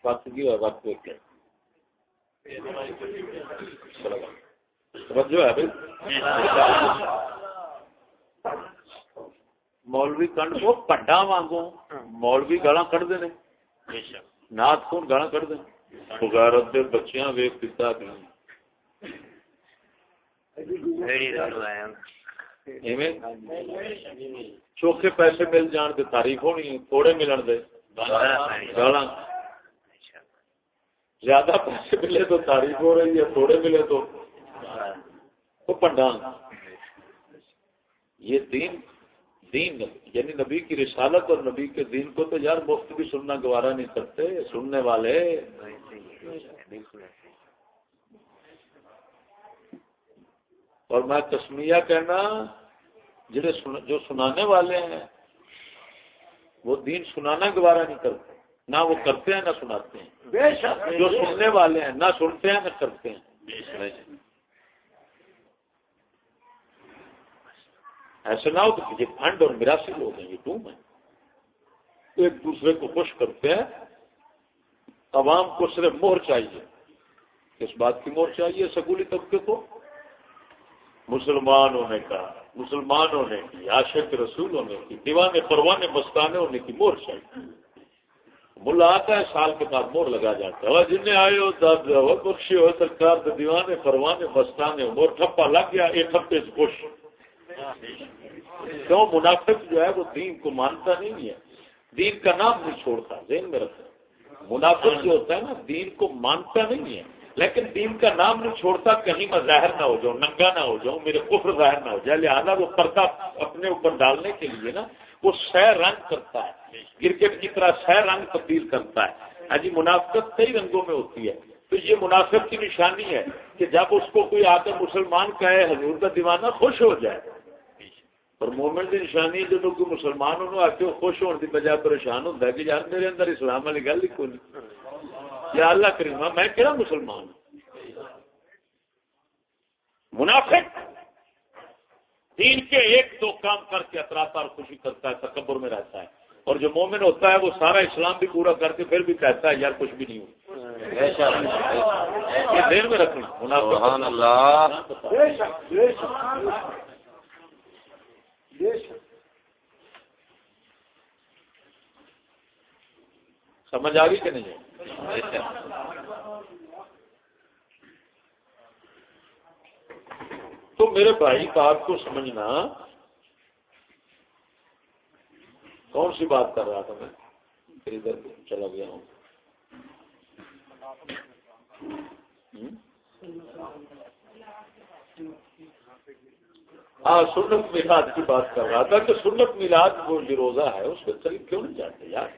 وقت کی اور وقت دیکھ کے جو ہے مولوی کنڈ کو پڈا وانگو مولوی گالا کٹ دے نات کون گالا کٹ دیں بغیرت دے بچیاں ویک دیتا چوکھے پیسے مل جان دے تعریف ہونی تھوڑے ملن دے۔ گالا زیادہ پیسے ملے تو تعریف ہو رہی ہے تھوڑے ملے تو۔ پنڈان۔ یہ دین دین یعنی نبی کی رسالت اور نبی کے دین کو تو یار مفت بھی سننا گوارا نہیں کرتے سننے والے۔ اور میں کسمیا کہنا جڑے جو سنانے والے ہیں وہ دین سنانا گوارا نہیں کرتے۔ نہ وہ کرتے ہیں نہ سناتے ہیں۔ جو سننے والے ہیں نہ سنتے ہیں نہ کرتے ہیں۔ ایسے نہ ہو کہ یہ فنڈ اور میراسی لوگ ہیں، یہ ٹوم ہے ایک دوسرے کو خوش کرتے ہیں۔ عوام کو صرف مہر چاہیے۔ کس بات کی مہر چاہیے؟ سکولی طبقے کو۔ مسلمان ہونے کا مسلمان ہونے کی، عاشق رسول ہونے کی دیوانے پروانے مستانے ہونے کی مہر چاہیے۔ ملا آتا ہے، سال کے بعد مور لگا جاتا ہے۔ جن آئے ہو درد ہو، بخشی ہو، سرکار دیوانے پروانے مستانے مور ٹھپا لگ گیا یہ ٹھپے سے خوش۔ کیوں منافق جو ہے وہ دین کو مانتا نہیں ہے؟ دین کا نام نہیں چھوڑتا، ذہن میں رکھتا منافق جو ہوتا ہے نا، دین کو مانتا نہیں ہے۔ لیکن دین کا نام نہیں چھوڑتا، کہیں میں ظاہر نہ ہو جاؤں، ننگا نہ ہو جاؤں، میرے کفر ظاہر نہ ہو جائے۔ لہٰذا وہ پردہ اپنے اوپر ڈالنے کے لیے نا، وہ سہ رنگ کرتا ہے۔ کرکٹ کی طرح سہ رنگ تبدیل کرتا ہے۔ ہاں جی منافقت کئی رنگوں میں ہوتی ہے۔ تو یہ منافق کی نشانی ہے کہ جب اس کو کوئی آ کر مسلمان کہے، حضور کا دیوانہ خوش ہو جائے۔ اور مومن کی نشانی جب کوئی مسلمان ہونا آ کے خوش ہونے کی بجائے پریشان ہوتا ہے کہ یار میرے اندر اسلام والی گل ہی کوئی یا اللہ کریما میں کہڑا مسلمان منافق۔ دین کے ایک دو کام کر کے اطراف اور خوشی کرتا ہے تکبر میں رہتا ہے۔ اور جو مومن ہوتا ہے وہ سارا اسلام بھی پورا کر کے پھر بھی کہتا ہے یار کچھ بھی نہیں یہ دیر میں رکھنا۔ منافق۔ سمجھ آ گئی کہ نہیں؟ تو میرے بھائی، بات کو سمجھنا۔ کون سی بات کر رہا تھا میں؟ پھر ادھر چلا گیا ہوں۔ ہاں سنت میلاد کی بات کر رہا تھا کہ سنت میلاد وہ جو روزہ ہے اس کے قریب کیوں نہیں جاتے یار؟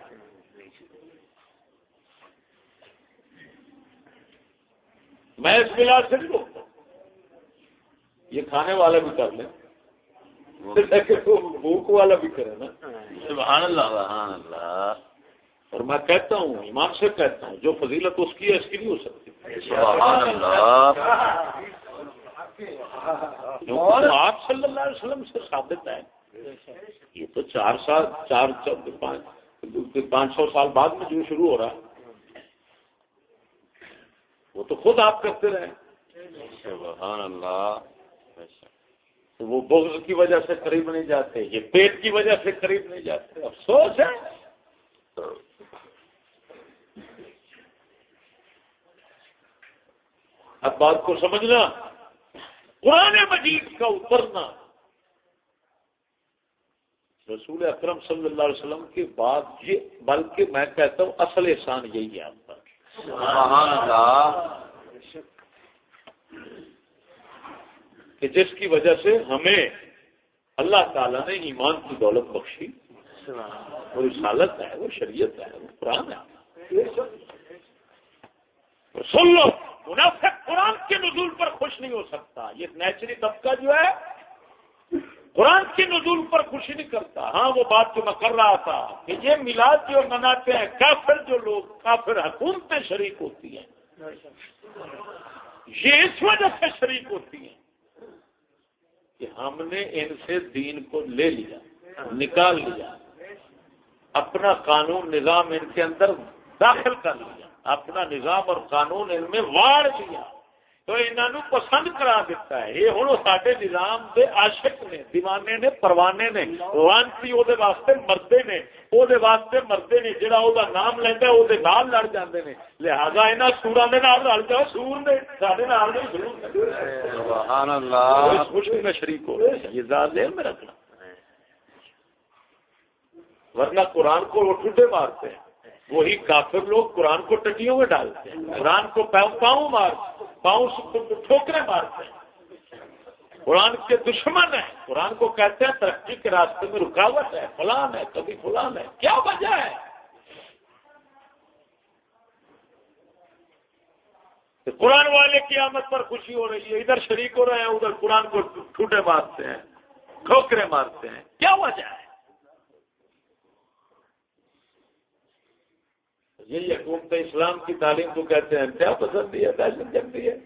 میں اس میلاد سے نہیں روکتا۔ یہ کھانے والا بھی کر لیں۔ بھوک والا بھی کرے نا۔ سبحان اللہ سبحان اللہ۔ اور میں کہتا ہوں ایمان سے کہتا ہوں جو فضیلت اس کی ہے اس کی نہیں ہو سکتی۔ سبحان اللہ۔ آپ صلی اللہ علیہ وسلم سے ثابت ہے یہ تو چار سال چار پانچ سو سال بعد میں جو شروع ہو رہا ہے۔ وہ تو خود آپ کرتے رہے سبحان اللہ۔ وہ بغض کی وجہ سے قریب نہیں جاتے یہ پیٹ کی وجہ سے قریب نہیں جاتے۔ افسوس ہے۔ اب بات کو سمجھنا۔ قرآن مجید کا اترنا۔ رسول اکرم صلی اللہ علیہ وسلم کے بعد یہ بلکہ میں کہتا ہوں اصل احسان یہی ہے آپ پر۔ سبحان اللہ۔ کہ جس کی وجہ سے ہمیں اللہ تعالیٰ نے ایمان کی دولت بخشی۔ وہ رسالت ہے وہ شریعت ہے وہ قرآن ہے۔ سن لو۔ منافق قرآن کے نزول پر خوش نہیں ہو سکتا۔ یہ نیچری طبقہ جو ہے، قرآن کے نزول پر خوشی نہیں کرتا۔ ہاں وہ بات جو میں کر رہا تھا کہ یہ میلاد جو مناتے ہیں، کافر جو لوگ، کافر حکومتیں شریک ہوتی ہیں۔ یہ اس وجہ سے شریک ہوتی ہیں کہ ہم نے ان سے دین کو لے لیا، نکال لیا، اپنا قانون، نظام ان کے اندر داخل کر لیا۔ اپنا نظام اور قانون ان میں واڑ دیا۔ تو انہوں پسند کرا دیتا ہے۔ یہ ہوں سارے نظام کے عاشق نے دیوانے نے پروانے نے۔ لانسی وہ واسطے مردے نے۔ وہ واسطے مردے نے جہاں وہ نام لینا وہ لڑ جاتے ہیں لہٰذا یہاں سورا نام لڑ جاؤ سور نے سارے نام مشکل میں شریک ہو۔ یہ زیادہ دیر میں رکھنا۔ ورنہ قرآن کو وہ ٹوٹے مارتے ہیں۔ وہی کافر لوگ قرآن کو ٹٹیوں میں ڈالتے ہیں، قرآن کو پاؤں مار پاؤں ٹھوکرے مارتے ہیں۔ قرآن کے دشمن ہیں، قرآن کو کہتے ہیں، ترقی کے راستے میں رکاوٹ ہے، فلان ہے، کبھی فلان ہے، کیا وجہ ہے؟ قرآن والے کی آمد پر خوشی ہو رہی ہے، ادھر شریک ہو رہے ہیں، ادھر قرآن کو ٹوٹے مارتے ہیں، ٹھوکرے مارتے ہیں، کیا وجہ ہے؟ یہی حکومت اسلام کی تعلیم کو کہتے ہیں کیا پسند ہے دہشت گردی ہے؟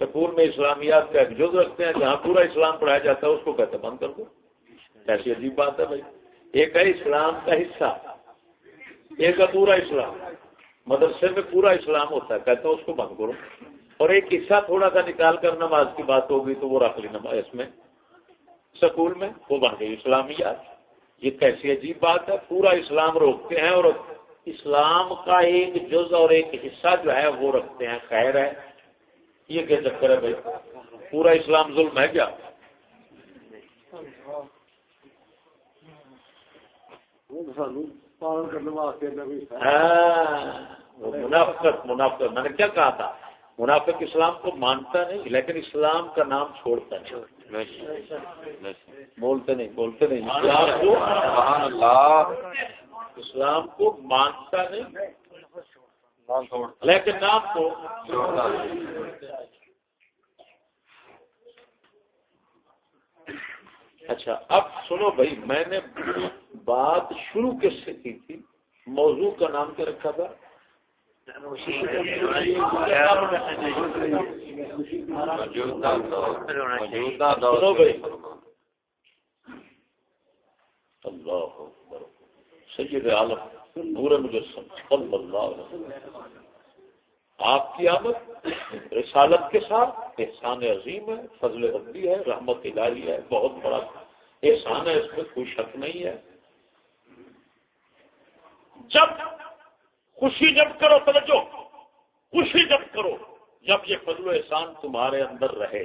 سکول میں اسلامیات کا ایک جز رکھتے ہیں جہاں پورا اسلام پڑھایا جاتا ہے اس کو کہتے ہیں بند کر دو۔ ایسی عجیب بات ہے بھائی۔ ایک ہے اسلام کا حصہ ایک ہے پورا اسلام۔ مدرسے میں پورا اسلام ہوتا ہے ہیں اس کو بند کرو۔ اور ایک حصہ تھوڑا سا نکال کر نماز کی بات ہوگی تو وہ رکھ لی نماز اس میں۔ سکول میں وہ بن گئی اسلامیات۔ یہ کیسی عجیب بات ہے؟ پورا اسلام روکتے ہیں اور اسلام کا ایک جز اور ایک حصہ جو ہے وہ رکھتے ہیں خیر ہے۔ یہ کیا چکر ہے بھائی؟ پورا اسلام ظلم ہے کیا؟ ہاں، منافقت منافقت میں نے کیا کہا تھا؟ منافق اسلام کو مانتا نہیں لیکن اسلام کا نام چھوڑتا نہیں۔ بولتے نہیں بولتے نہیں۔ اسلام کو اسلام کو مانتا نہیں، لیکن نام کو اچھا اب سنو بھائی، میں نے بات شروع کس سے کی تھی؟ موضوع کا نام کیا رکھا تھا؟ اللہ سید عالم نور مجسم صلی اللہ علیہ وسلم۔ آپ کی آمد رسالت کے ساتھ احسان عظیم ہے فضل ربی ہے رحمت الہی ہے بہت بڑا۔ احسان ہے اس میں کوئی شک نہیں ہے۔ جب خوشی جب کرو توجہ خوشی جب کرو۔ جب یہ فضل و احسان تمہارے اندر رہے۔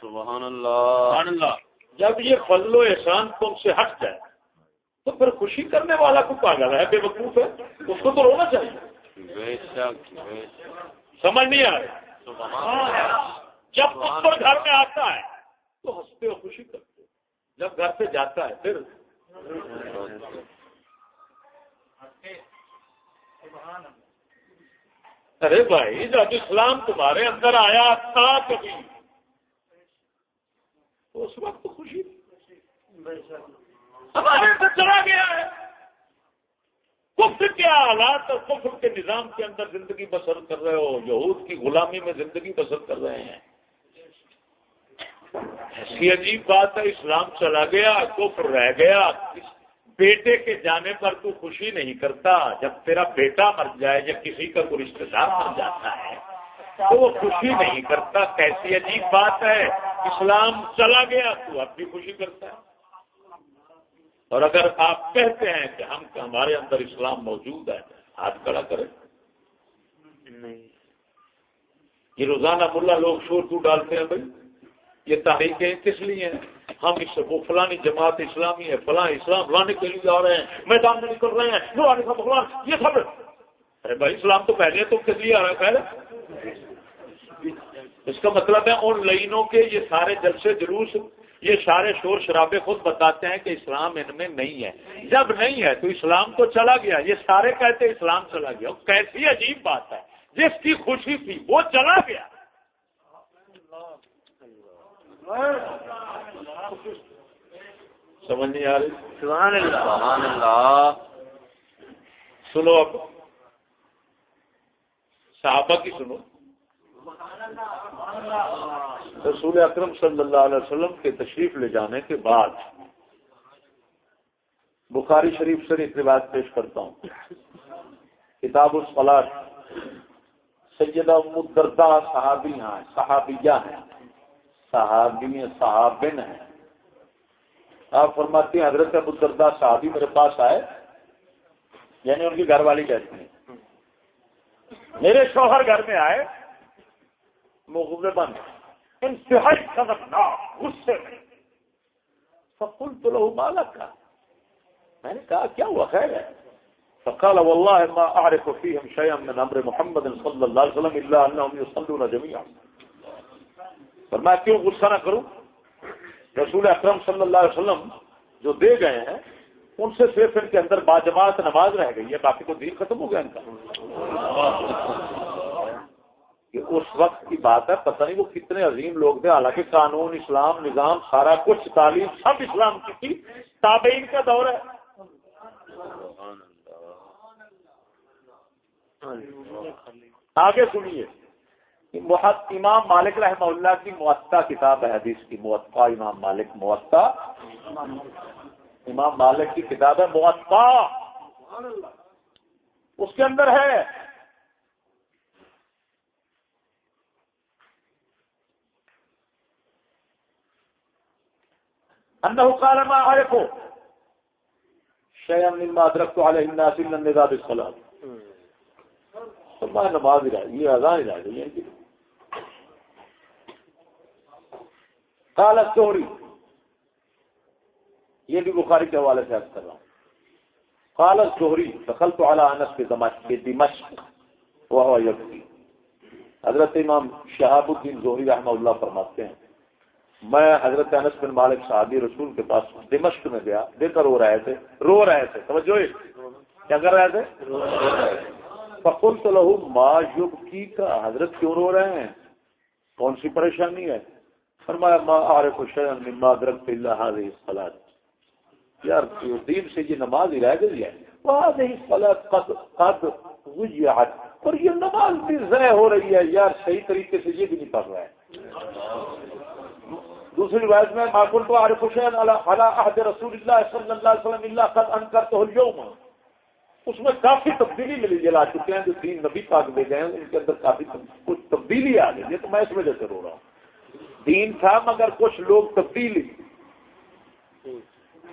سبحان اللہ۔ جب یہ فضل و احسان تم سے ہٹ جائے تو پھر خوشی کرنے والا کو پاگل ہے بے وقوف ہے اس کو تو رونا چاہیے۔ سمجھ نہیں آ رہا جب اس پر گھر میں آتا ہے تو ہنستے ہو خوشی کرتے جب گھر سے جاتا ہے پھر ارے بھائی، جب اسلام تمہارے اندر آیا تھا کبھی؟ اس وقت خوشی ہمارے اندر چلا گیا ہے۔ کفر کے حالات اور کفر کے نظام کے اندر زندگی بسر کر رہے ہو، یہود کی غلامی میں زندگی بسر کر رہے ہیں۔ ایسی عجیب بات ہے، اسلام چلا گیا، کفر رہ گیا بیٹے کے جانے پر تو خوشی نہیں کرتا جب تیرا بیٹا مر جائے یا کسی کا کوئی رشتے دار مر جاتا ہے تو وہ خوشی نہیں کرتا۔ کیسی عجیب بات ہے۔ اسلام چلا گیا تو اب بھی خوشی کرتا ہے۔ اور اگر آپ کہتے ہیں کہ ہم ہمارے اندر اسلام موجود ہے ہاتھ کھڑا کریں۔ یہ روزانہ ملا لوگ شور تو ڈالتے ہیں بھائی؟ یہ تاریخیں کس لیے ہیں؟ ہم اس وہ فلانی جماعت اسلامی ہے، فلاں اسلام لانے کے لیے آ رہے ہیں، میدان میں نکل رہے ہیں فلان یہ سب۔ ارے بھائی، اسلام تو پہلے تو کس لیے آ رہا ہے؟ پہلے اس کا مطلب ہے ان لائنوں کے یہ سارے جلسے جلوس، یہ سارے شور شرابے خود بتاتے ہیں کہ اسلام ان میں نہیں ہے۔ جب نہیں ہے تو اسلام تو چلا گیا، یہ سارے کہتے اسلام چلا گیا۔ کیسی عجیب بات ہے، جس کی خوشی تھی وہ چلا گیا۔ سمجھ نہیں آ رہی؟ سبحان اللہ. سنو اب. صحابہ کی سنو. رسول اکرم صلی اللہ علیہ وسلم کے تشریف لے جانے کے بعد بخاری شریف سے ایک روایت پیش کرتا ہوں. کتاب الفلاش سیدہ مدردہ صحابی ہیں صحابیہ ہیں. صحابی صحابن ہیں۔ آپ فرماتے ہیں حضرت مدردہ صحابی میرے پاس آئے یعنی ان کی گھر والی کہتی ہیں میرے شوہر گھر میں آئے بند، انتہائی خطرناک غصے میں۔ فکل تو لہو بالک کا میں نے کہا، کیا ہوا؟ خیر ہے۔ فقال والله ما اعرف فيهم شيئا من امر محمد صلى الله عليه وسلم الا انهم يصلون جميعا فرمایا، کیوں غصہ نہ کروں؟ رسول اکرم صلی اللہ علیہ وسلم جو دے گئے ہیں، ان سے صرف ان کے اندر باجماعت نماز رہ گئی ہے، باقی تو دین ختم ہو گیا ان کا۔ کہ اس وقت کی بات ہے، پتہ نہیں وہ کتنے عظیم لوگ تھے، حالانکہ قانون، اسلام، نظام، سارا کچھ، تعلیم، سب اسلام کی تھی۔ تابعین کا دور ہے۔ آگے سنیے۔ امام مالک رحمہ اللہ کی معطا کتاب ہے حدیث کی معطا امام مالک معطا امام مالک کی کتاب ہے معطا اس کے اندر ہے۔ انه قال ما اعرفه شيئا مما ادركت عليه الناس الا النذاب الصلاه میں نماز ہی رہ گئی اذان ہی رہ گئی ہے قال الزهري یہ بھی بخاری کے حوالے سے کر رہا ہوں. قال الزهري دخلت على انس في دمشق في دمشق حضرت امام شہاب الدین زہری رحمہ اللہ فرماتے ہیں، میں حضرت انس بن مالک صحابی رسول کے پاس دمشق میں گیا دے کر رو رہے تھے، رو رہے تھے، توجہ کیا کر رہے تھے؟ فکل تو لہو ما یوگ کی کا حضرت کیوں رو رہے ہیں؟ کون سی پریشانی ہے؟ فرمایا، ما عارف شیئن مما درکت اللہ حاضر صلاة یار دین سے یہ نماز ہی رہ گئی ہے۔ وہاں صلاة قد قد وجعت اور یہ نماز بھی ضائع ہو رہی ہے۔ یار، صحیح طریقے سے یہ بھی نہیں پڑھ رہا ہے۔ دوسری روایت میں معقول تو عارف حسین عہد رسول اللہ صلی اللہ علیہ وسلم اللہ قد انکر تو اليوم. اس میں کافی تبدیلی ملی جلا چکے ہیں جو تین نبی پاک دے گئے ہیں، ان کے اندر کافی کچھ تبدیلی آ گئی ہے، تو میں اس وجہ سے رو رہا ہوں۔ دین تھا مگر کچھ لوگ تبدیلی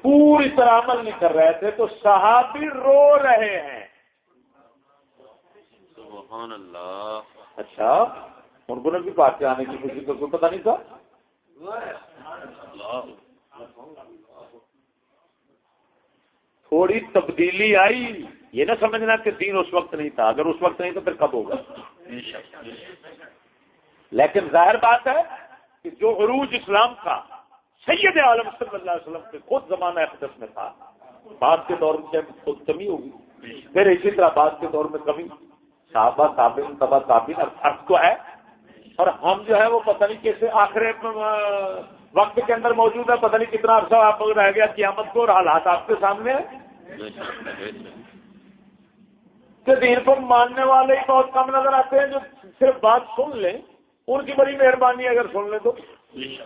پوری طرح عمل نہیں کر رہے تھے تو صحابی رو رہے ہیں۔ سبحان اللہ۔ اچھا ان کو نبی پاک کے آنے کی خوشی کا کوئی پتہ نہیں تھا؟ تھوڑی تبدیلی آئی۔ یہ نہ سمجھنا کہ دین اس وقت نہیں تھا اگر اس وقت نہیں تو پھر کب ہوگا؟ لیکن ظاہر بات ہے کہ جو عروج اسلام کا سید عالم صلی اللہ علیہ وسلم کے خود زمانہ اقدس میں تھا، بعد کے دور میں خود کمی ہوگی، پھر اسی طرح بعد کے دور میں کمی، صحابہ تابن تبا تابن فرق تو ہے۔ اور ہم جو ہے وہ پتہ نہیں کیسے آخر وقت کے اندر موجود ہے پتہ نہیں کتنا عرصہ آپ رہ گیا، قیامت کو اور حالات آپ کے سامنے کہ دین کو ماننے والے ہی بہت کم نظر آتے ہیں جو صرف بات سن لیں۔ ان کی بڑی مہربانی اگر سن لیں تو۔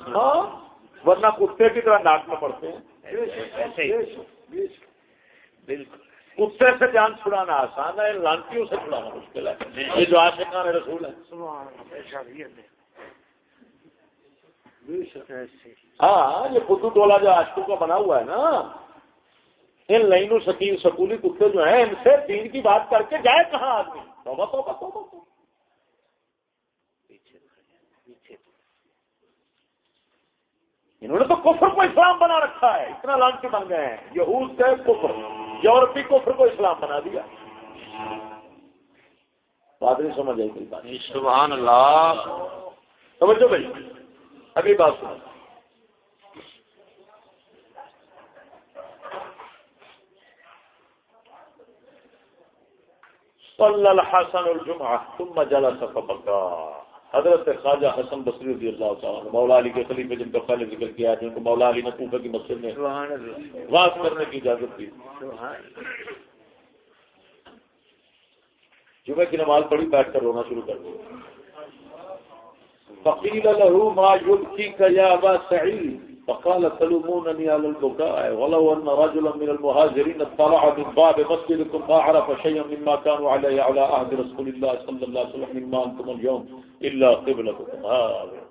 ہاں؟ ورنہ کتے کی طرح ناک میں پڑتے ہیں۔ بالکل کتے سے جان چھڑانا آسان ہے لانچیوں سے چھڑانا مشکل ہے۔ یہ جو آشکان رسول ہے ہاں یہ خود ٹولا جو آشکوں کا بنا ہوا ہے نا۔ ان لائنوں سکیل سکولی کتے جو ہیں، ان سے دین کی بات کر کے جائے کہاں آدمی؟ توبہ توبہ توبہ۔ انہوں نے تو کفر کو اسلام بنا رکھا ہے اتنا لانچ بن گئے ہیں۔ یہود کے کفر۔ یورپی کفر کو اسلام بنا دیا۔ بات نہیں سمجھ آئی کوئی بات۔ سبحان اللہ۔ سمجھو بھائی اگلی بات سنا صلی الحسن الجمعہ ثم جلس فبکا۔ حضرت خواجہ حسن بصری رضی اللہ تعالیٰ مولا علی کے خلیفے جن کا پہلے ذکر کیا جن کو مولا علی نے کوفہ کی مسجد میں واس کرنے کی اجازت دی۔ جمعہ کی نماز پڑھی بیٹھ کر رونا شروع کر دیا فقیل له ما يبكيك يا ابا سعيد فقال تلومونني على البكاء ولو أن رجلا من المهاجرين اطلع من باب مسجدكم ما عرف شيئا مما كانوا عليه على عهد رسول الله صلى الله عليه وسلم مما أنتم اليوم إلا قبلتكم. هذا.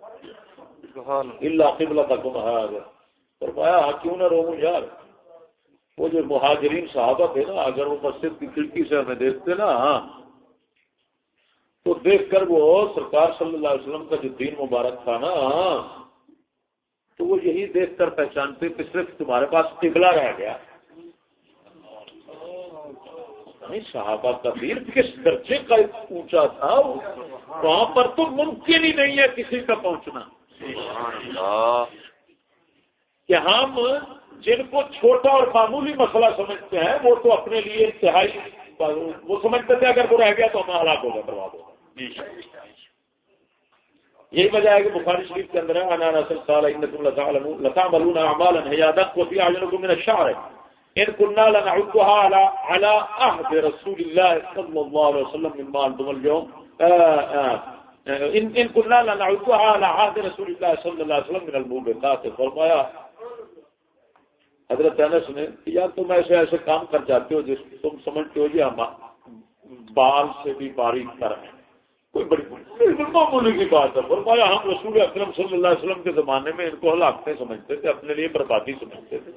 إلا قبلتكم. هذا. فرمایا ہاں کیوں نہ رووں یار؟ وہ جو مہاجرین صحابہ تھے نا اگر وہ مسجد کی کھڑکی سے ہمیں دیکھتے نا ہاں تو دیکھ کر وہ سرکار صلی اللہ علیہ وسلم کا جو دین مبارک تھا نا تو وہ یہی دیکھ کر پہچانتے کہ صرف تمہارے پاس قبلہ رہ گیا۔ نہیں صحابہ کا کس درجے کا اونچا تھا، وہاں پر تو ممکن ہی نہیں ہے کسی کا پہنچنا۔ کہ ہم جن کو چھوٹا اور معمولی مسئلہ سمجھتے ہیں، وہ تو اپنے لیے انتہائی، وہ سمجھتے تھے اگر وہ رہ گیا تو ہمیں ہلاک ہوگا برباد ہوگا یہی وجہ ہے کہ بخاری شریف کے اندر ہے، انا رسول قال انکم لتعملون اعمالا، هي ادق وفي اعينكم من الشعر. ان كنا لنعدها على على عهد رسول الله صلى الله عليه وسلم مما انتم اليوم. ان ان كنا لنعدها على عهد رسول الله صلى الله عليه وسلم من الموبقات. فرمایا، حضرت انس نے یا تم ایسے ایسے کام کر جاتے ہو جس تم سمجھتے ہو جی ہم بال سے بھی باریک کر ہیں۔ کوئی بڑی معمولی کی بات ہے۔ فرمایا، ہم رسول اکرم صلی اللہ علیہ وسلم کے زمانے میں ان کو ہلاکتے سمجھتے تھے، اپنے لیے بربادی سمجھتے تھے۔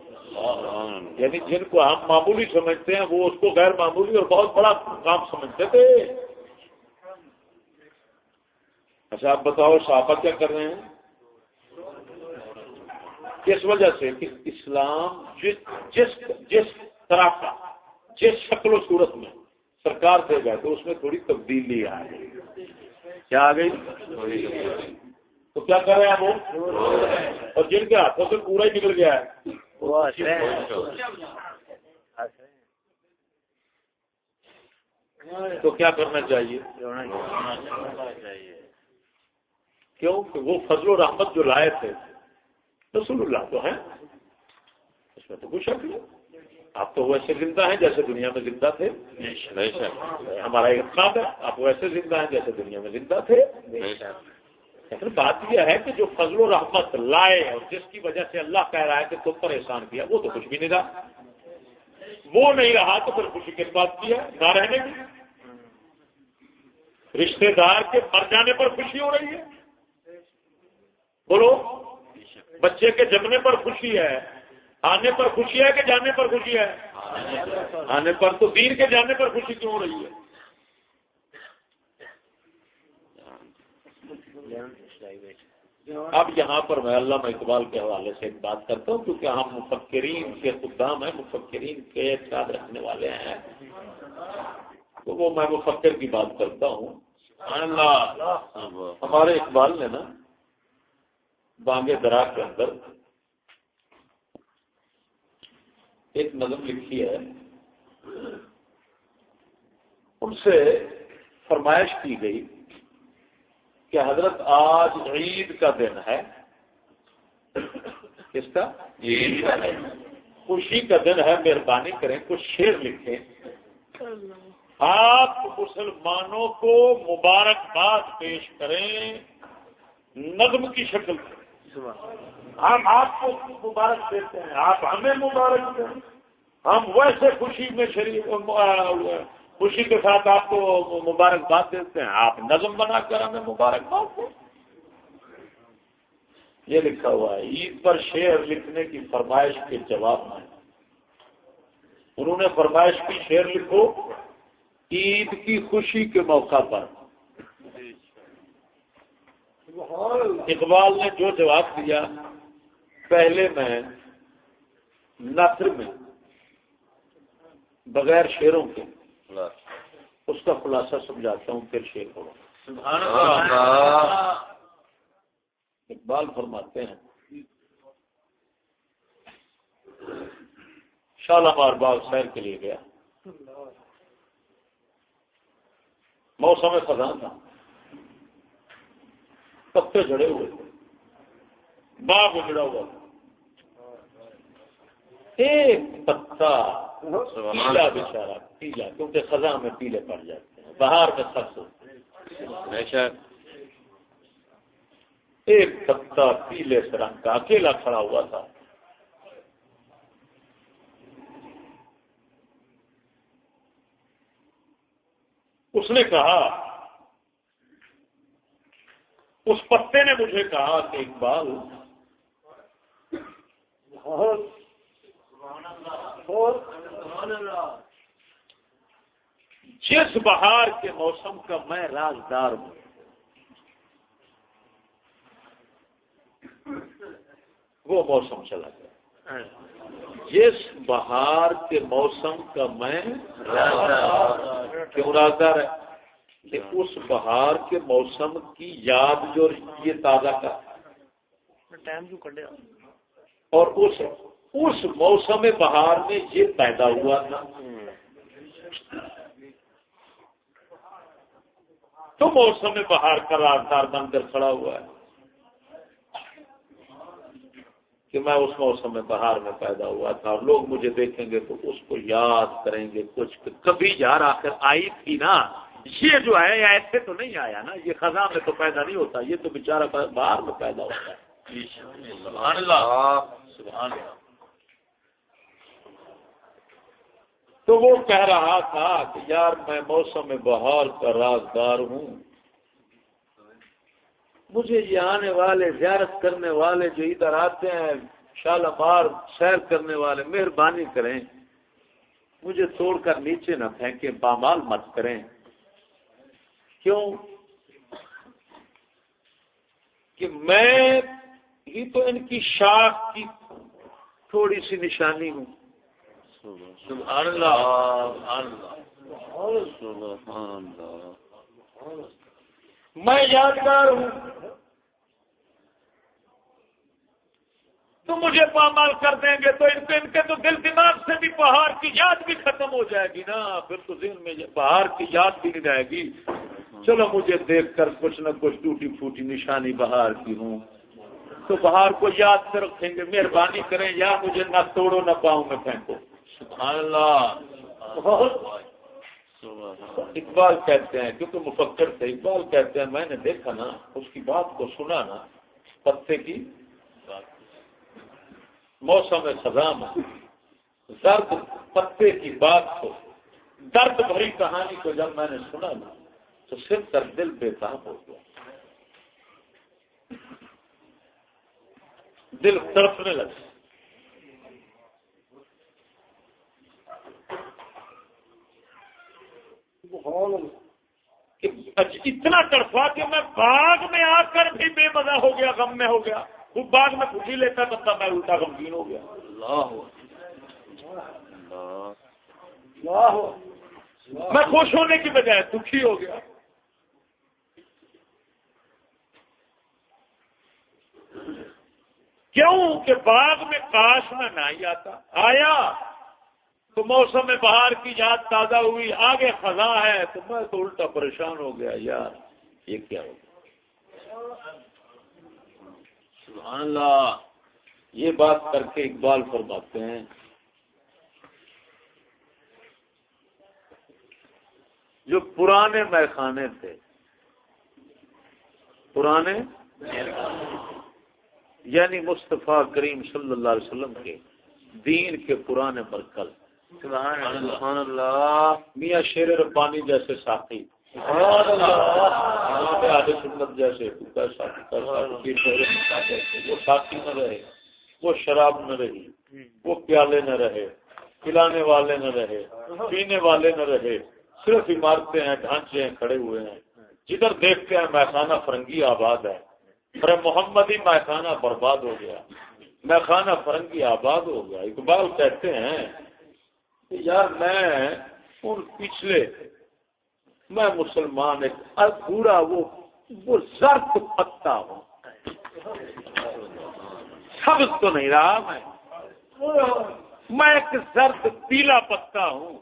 یعنی جن کو ہم معمولی سمجھتے ہیں، وہ اس کو غیر معمولی اور بہت بڑا کام سمجھتے تھے۔ اچھا آپ بتاؤ، صحابہ کیا کر رہے ہیں؟ کس وجہ سے؟ کہ اسلام جس جس جس طرح کا، جس شکل و صورت میں سرکار دے گئے، تو اس میں تھوڑی تبدیلی آ گئی۔ کیا آ گئی؟ تو کیا کر رہے ہیں وہ؟ اور جن کے ہاتھوں سے پورا ہی نکل گیا ہے۔ تو کیا کرنا چاہیے؟ کیوں؟ کہ وہ فضل و رحمت جو لائے تھے رسول اللہ تو ہیں۔ اس میں تو کچھ نہیں۔ آپ تو ویسے زندہ ہیں جیسے دنیا میں زندہ تھے۔ ہمارا ایک ہے آپ ویسے زندہ ہیں جیسے دنیا میں زندہ تھے۔ لیکن بات یہ ہے کہ جو فضل و رحمت لائے اور جس کی وجہ سے اللہ کہہ رہا ہے کہ تم پر احسان کیا وہ تو کچھ بھی نہیں رہا وہ نہیں رہا تو پھر خوشی کس بات کی ہے؟ نہ رہنے کی۔ رشتے دار کے مر جانے پر خوشی ہو رہی ہے۔ بولو بچے کے جمنے پر خوشی ہے۔ آنے پر خوشی ہے کہ جانے پر خوشی ہے؟ آنے پر تو دین کے جانے پر خوشی کیوں ہو رہی ہے؟ اب یہاں پر میں علامہ اقبال کے حوالے سے ایک بات کرتا ہوں، کیونکہ ہم مفکرین کے خدام ہیں، مفکرین کے اعتقاد رکھنے والے ہیں۔ تو وہ میں مفکر کی بات کرتا ہوں۔ ہمارے اقبال نے نا بانگے درا کے اندر ایک نظم لکھی ہے۔ ان سے فرمائش کی گئی کہ حضرت آج عید کا دن ہے۔ کس کا؟ عید کا خوشی کا دن ہے مہربانی کریں کچھ شیر لکھیں۔ آپ مسلمانوں کو مبارکباد پیش کریں نظم کی شکل۔ ہم آپ کو مبارک دیتے ہیں، آپ ہمیں مبارک دیں۔ ہم ویسے خوشی میں شریف خوشی کے ساتھ آپ کو مبارکباد دیتے ہیں۔ آپ نظم بنا کر ہمیں مبارکباد دیں۔ یہ لکھا ہوا ہے، عید پر شعر لکھنے کی فرمائش کے جواب میں۔ انہوں نے فرمائش کی، شعر لکھو، عید کی خوشی کے موقع پر۔ اقبال نے جو جواب دیا پہلے میں نثر میں بغیر شیروں کے اس کا خلاصہ سمجھاتا ہوں پھر شیر کو اقبال فرماتے ہیں شالامار باغ سیر کے لیے گیا۔ موسم خزاں تھا۔ پتے جڑے ہوئے باغ اجڑا ہوا ایک پتا پیلا بچارا پیلا کیونکہ خزاں میں پیلے پڑ جاتے ہیں باہر میں سب سے ایک پتا پیلے سے رنگ کا اکیلا کھڑا ہوا تھا۔ اس نے کہا اس پتے نے مجھے کہا کہ اقبال جس بہار کے موسم کا میں رازدار ہوں۔ وہ موسم چلا گیا۔ جس بہار کے موسم کا میں کیوں رازدار ہے کہ اس بہار کے موسم کی یاد جو یہ تازہ کا اور اس اس موسم بہار میں یہ پیدا ہوا تھا۔ تو موسم بہار کا رازدار بن کر کھڑا ہوا ہے کہ میں اس موسم میں بہار میں پیدا ہوا تھا اور لوگ مجھے دیکھیں گے تو اس کو یاد کریں گے کچھ۔ کبھی یار آخر آئی تھی نا۔ یہ جو ہے ایسے تو نہیں آیا نا، یہ خزاں میں تو پیدا نہیں ہوتا، یہ تو بےچارا باہر میں پیدا ہوتا ہے۔ سبحان اللہ۔ سبحان اللہ۔ تو وہ کہہ رہا تھا کہ یار میں موسم بہار کا رازدار ہوں۔ مجھے یہ آنے والے، زیارت کرنے والے جو ادھر آتے ہیں شالمار سیر کرنے والے، مہربانی کریں۔ مجھے توڑ کر نیچے نہ پھینکیں بامال مت کریں۔ کیوں؟ کہ میں ہی تو ان کی شاخ کی تھوڑی سی نشانی ہوں۔ سبحان اللہ سبحان اللہ میں یادگار ہوں۔ تو مجھے پامال کر دیں گے تو ان کے ان کے تو دل دماغ سے بھی پہاڑ کی یاد بھی ختم ہو جائے گی نا۔ پھر تو ذہن میں پہاڑ کی یاد بھی نہیں رہے گی۔ چلو مجھے دیکھ کر کچھ نہ کچھ ٹوٹی پھوٹی نشانی بہار کی ہوں۔ تو بہار کو یاد سے رکھیں گے مہربانی کریں یا مجھے نہ توڑو نہ پاؤں میں پھینکو۔ سبحان اللہ۔ اقبال کہتے ہیں کیونکہ مفکر تھے اقبال کہتے ہیں میں نے دیکھا نا اس کی بات کو سنا نا پتے کی موسم سزا میں۔ درد پتے کی بات کو درد بھری کہانی کو جب میں نے سنا نا تو صرف در دل بےتاب ہو گیا۔ دل تڑپنے لگا۔ اتنا تڑفا کہ میں باغ میں آ کر بھی بے مزہ ہو گیا غم میں ہو گیا۔ وہ باغ میں خوشی لیتا بندہ میں الٹا غمگین ہو گیا۔ میں خوش ہونے کی بجائے دکھی ہو گیا۔ کیوں کہ باغ میں کاش میں نہ ہی آتا؟ آیا۔ تو موسم بہار کی یاد تازہ ہوئی، آگے خزاں ہے، تو میں تو الٹا پریشان ہو گیا، یار، یہ کیا ہو سبحان اللہ، یہ بات کر کے اقبال فرماتے ہیں۔ جو پرانے میخانے تھے، پرانے یعنی مصطفیٰ کریم صلی اللہ علیہ وسلم کے دین کے پرانے مرکز۔ سبحان اللہ۔ میاں شیر ربانی جیسے ساتھی سنت جیسے وہ ساتھی نہ رہے وہ شراب نہ رہی وہ پیالے نہ رہے پلانے والے نہ رہے پینے والے نہ رہے۔ صرف عمارتیں ہیں ڈھانچے ہیں کھڑے ہوئے ہیں۔ جدھر دیکھتے ہیں میخانہ فرنگی آباد ہے۔ محمد ہی میخانہ برباد ہو گیا۔ میخانہ فرنگی آباد ہو گیا۔ اقبال کہتے ہیں یار میں ان پچھلے میں مسلمان ایک پورا وہ وہ زرد پتا ہوں۔ سب تو نہیں رہا میں۔ میں ایک زرد پیلا پتا ہوں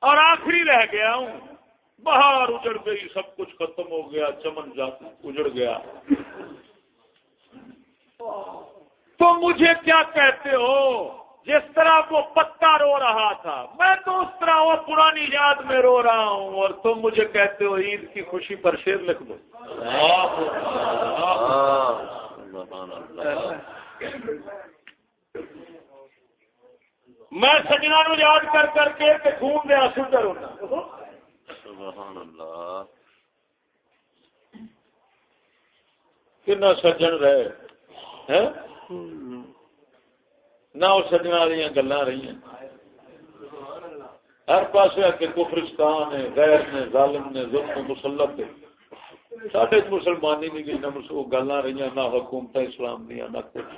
اور آخری رہ گیا ہوں۔ باہر اجڑ گئی، سب کچھ ختم ہو گیا، چمن جا اجڑ گیا۔ تو مجھے کیا کہتے ہو؟ جس طرح وہ پتا رو رہا تھا۔ میں تو اس طرح وہ پرانی یاد میں رو رہا ہوں اور تم مجھے کہتے ہو عید کی خوشی پر شیر لکھ دو۔ میں سجنا نو یاد کر کر کے خون دیا سر ہونا کنا سجن رہے؟ نہ وہ سجنا والی گلا رہی ہیں۔ ہر پاس کے کفرستان ہے غیر نے ظالم نے ظلم مسلط ہے۔ سارے مسلمانی نہیں گئی نہ گلا رہی نہ حکومت اسلام دیا نہ کچھ۔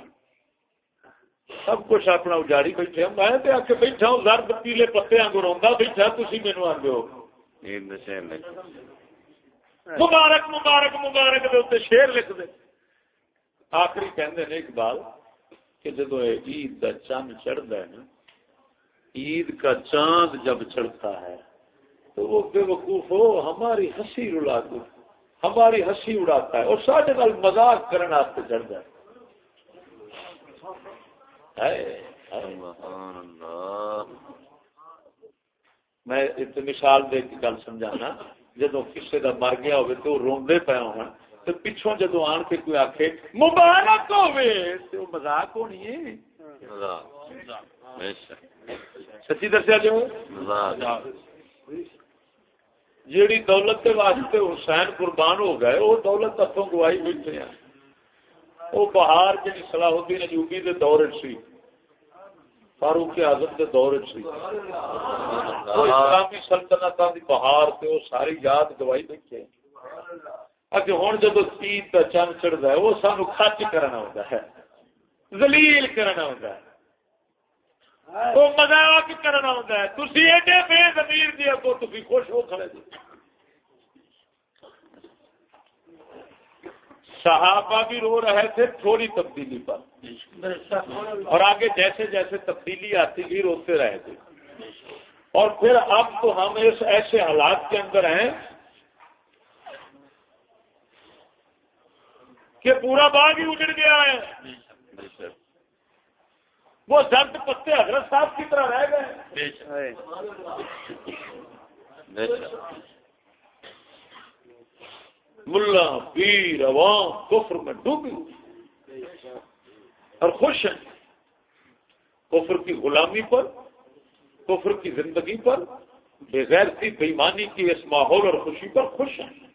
سب کچھ اپنا اجاڑی بیٹھے میں آ کے بیٹھا ہوں زرد پیلے پتے آگے روا بیٹھا تھی مینو آدھے ہو۔ مبارک مبارک مبارک دے شیر لکھ دے۔ آخری کہندے نے اقبال کہ جب عید کا چاند چڑھتا ہے نا، عید کا چاند جب چڑھتا ہے تو وہ بے وقوف ہو، ہماری ہنسی اڑا دو ہماری ہنسی اڑاتا ہے اور سارے نال مزاق کرنے چڑھتا ہے۔ میں مثال دے کی گل سمجھانا، جدو کسی کا مر گیا ہوگی تو روندے پے ہو تو پچھوں جدو آن کے کوئی آخ مبارک تو مزاق ہونی ہے سچی دسیا جو جیڑی دولت کے واسطے حسین قربان ہو گئے وہ دولت ہاتھوں گوائی بیٹھے ہیں وہ بہار جی صلاح الدین اجوبی کے دور سی فاروق اعظم کے دور سی اسلامی سلطنت بہار سے وہ ساری یاد گوائی بیٹھے ہوں جب عید کا چند چڑھتا ہے، وہ سانو خچ کرنا ہوتا ہے۔ زلیل کرنا ہوتا ہے۔ وہ مزاق کرنا ہوتا ہے۔ تھی ایڈے بے زمیر جی اگو تھی خوش ہو کھڑے جی۔ صحابہ بھی رو رہے تھے، تھوڑی تبدیلی پر۔ اور آگے جیسے جیسے تبدیلی آتی گئی، روتے رہے تھے۔ اور پھر اب تو ہم اس ایسے حالات کے اندر ہیں کہ پورا باغ ہی اجڑ گیا ہے۔ وہ درد پتے حضرت صاحب کی طرح رہ گئے۔ ملا، پیر، عوام، کفر میں ڈوبی۔ اور خوش ہیں۔ کفر کی غلامی پر، کفر کی زندگی پر بغیر کی بےمانی کی اس ماحول اور خوشی پر خوش ہیں۔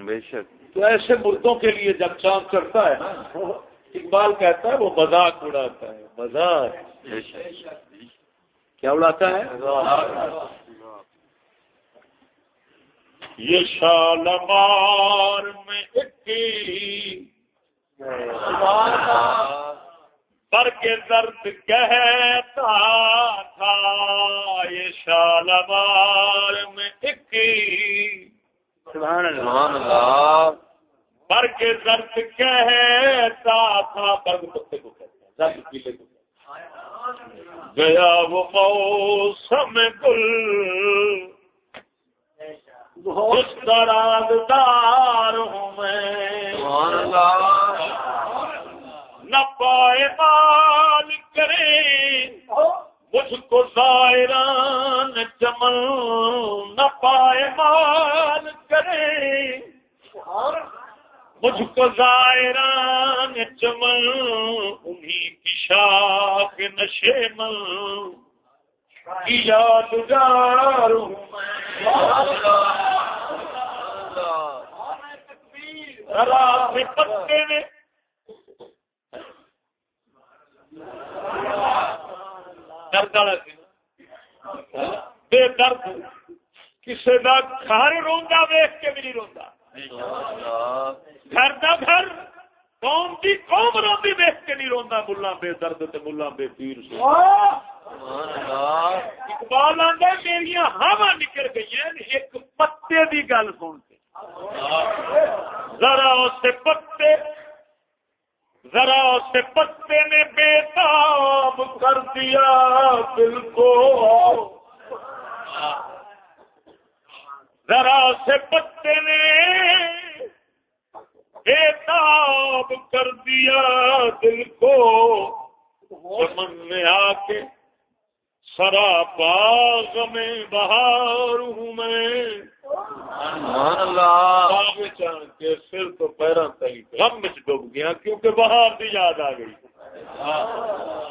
بے شک۔ تو ایسے مردوں کے لیے جب چاند چڑھتا ہے نا، اقبال کہتا ہے وہ مذاق اڑاتا ہے، مذاق۔ کیا اڑاتا ہے؟ یہ شالمار میں پر کے درد کہتا تھا، یہ شالمار میں سبحان اللہ۔ پر کے درد کہتا تھا برگ پتے کو کہتا درد پیلے کو گیا وہ موسم گل اس دار ہوں میں۔ نہ پائے مال کرے مجھ کو ظاہران چمن نہ پائے مال کرے۔ مجھ کو ظاہران چمن انہیں کی شاخ نشے من کی یاد میں پتے میں۔ درد بے درد۔ کسی کا گھر روا ویخ کے بھی نہیں روا گھر کا گھر، قوم کی قوم روی ویخ کے نہیں روا ملا بے درد ملا بے پیر سے اقبال آدھا میری ہوا نکل گئی ایک پتے کی گل سن کے۔ ذرا اس پتے، ذرا سے پتے نے بےتاب کر دیا دل کو۔ ذرا سے پتے نے بےتاب کر دیا دل کو۔ من میں آ کے سرا باغ میں بہار ہوں میں۔ چان کے سر تو پیروں تھی غم میں ڈوب گیا کیونکہ بہار بھی یاد آ گئی۔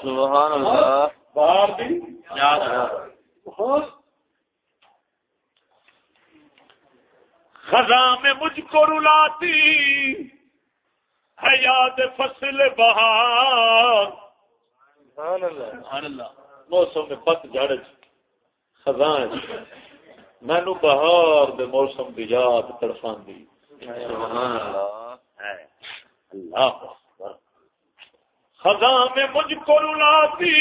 سبحان اللہ۔ بہار بھی یاد آ خزاں میں مجھ کو رلاتی ہے یاد فصل بہار موسم میں پت جڑ خزاں مینو بہار دے موسم کی یاد تڑفان دی اللہ۔ خزاں میں مجھ کو رلاتی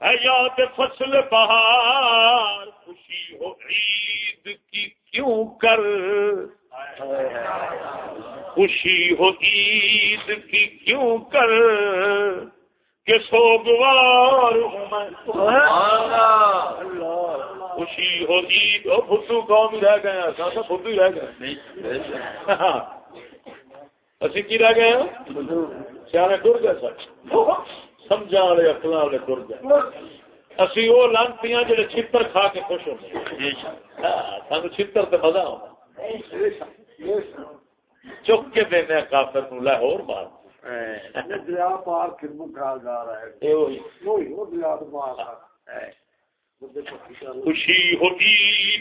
ہے یاد فصل بہار۔ خوشی ہو عید کی کیوں کر؟ خوشی ہو عید کی کیوں کر؟ کہ سوگوار ہوں میں خوشی ہوگی تو بدھو قوم رہ گئے بدھو ہی رہ گئے اسی کی رہ گئے سیانے ٹر گئے سر۔ سمجھا والے اکل والے ٹر گئے۔ اسی وہ لانتی جڑے چھتر کھا کے خوش ہوتے سان چھتر تو مزہ آتا چک کے دینا کافر لاہور بات دریا پار کھا جا رہا ہے خوشی ہوگی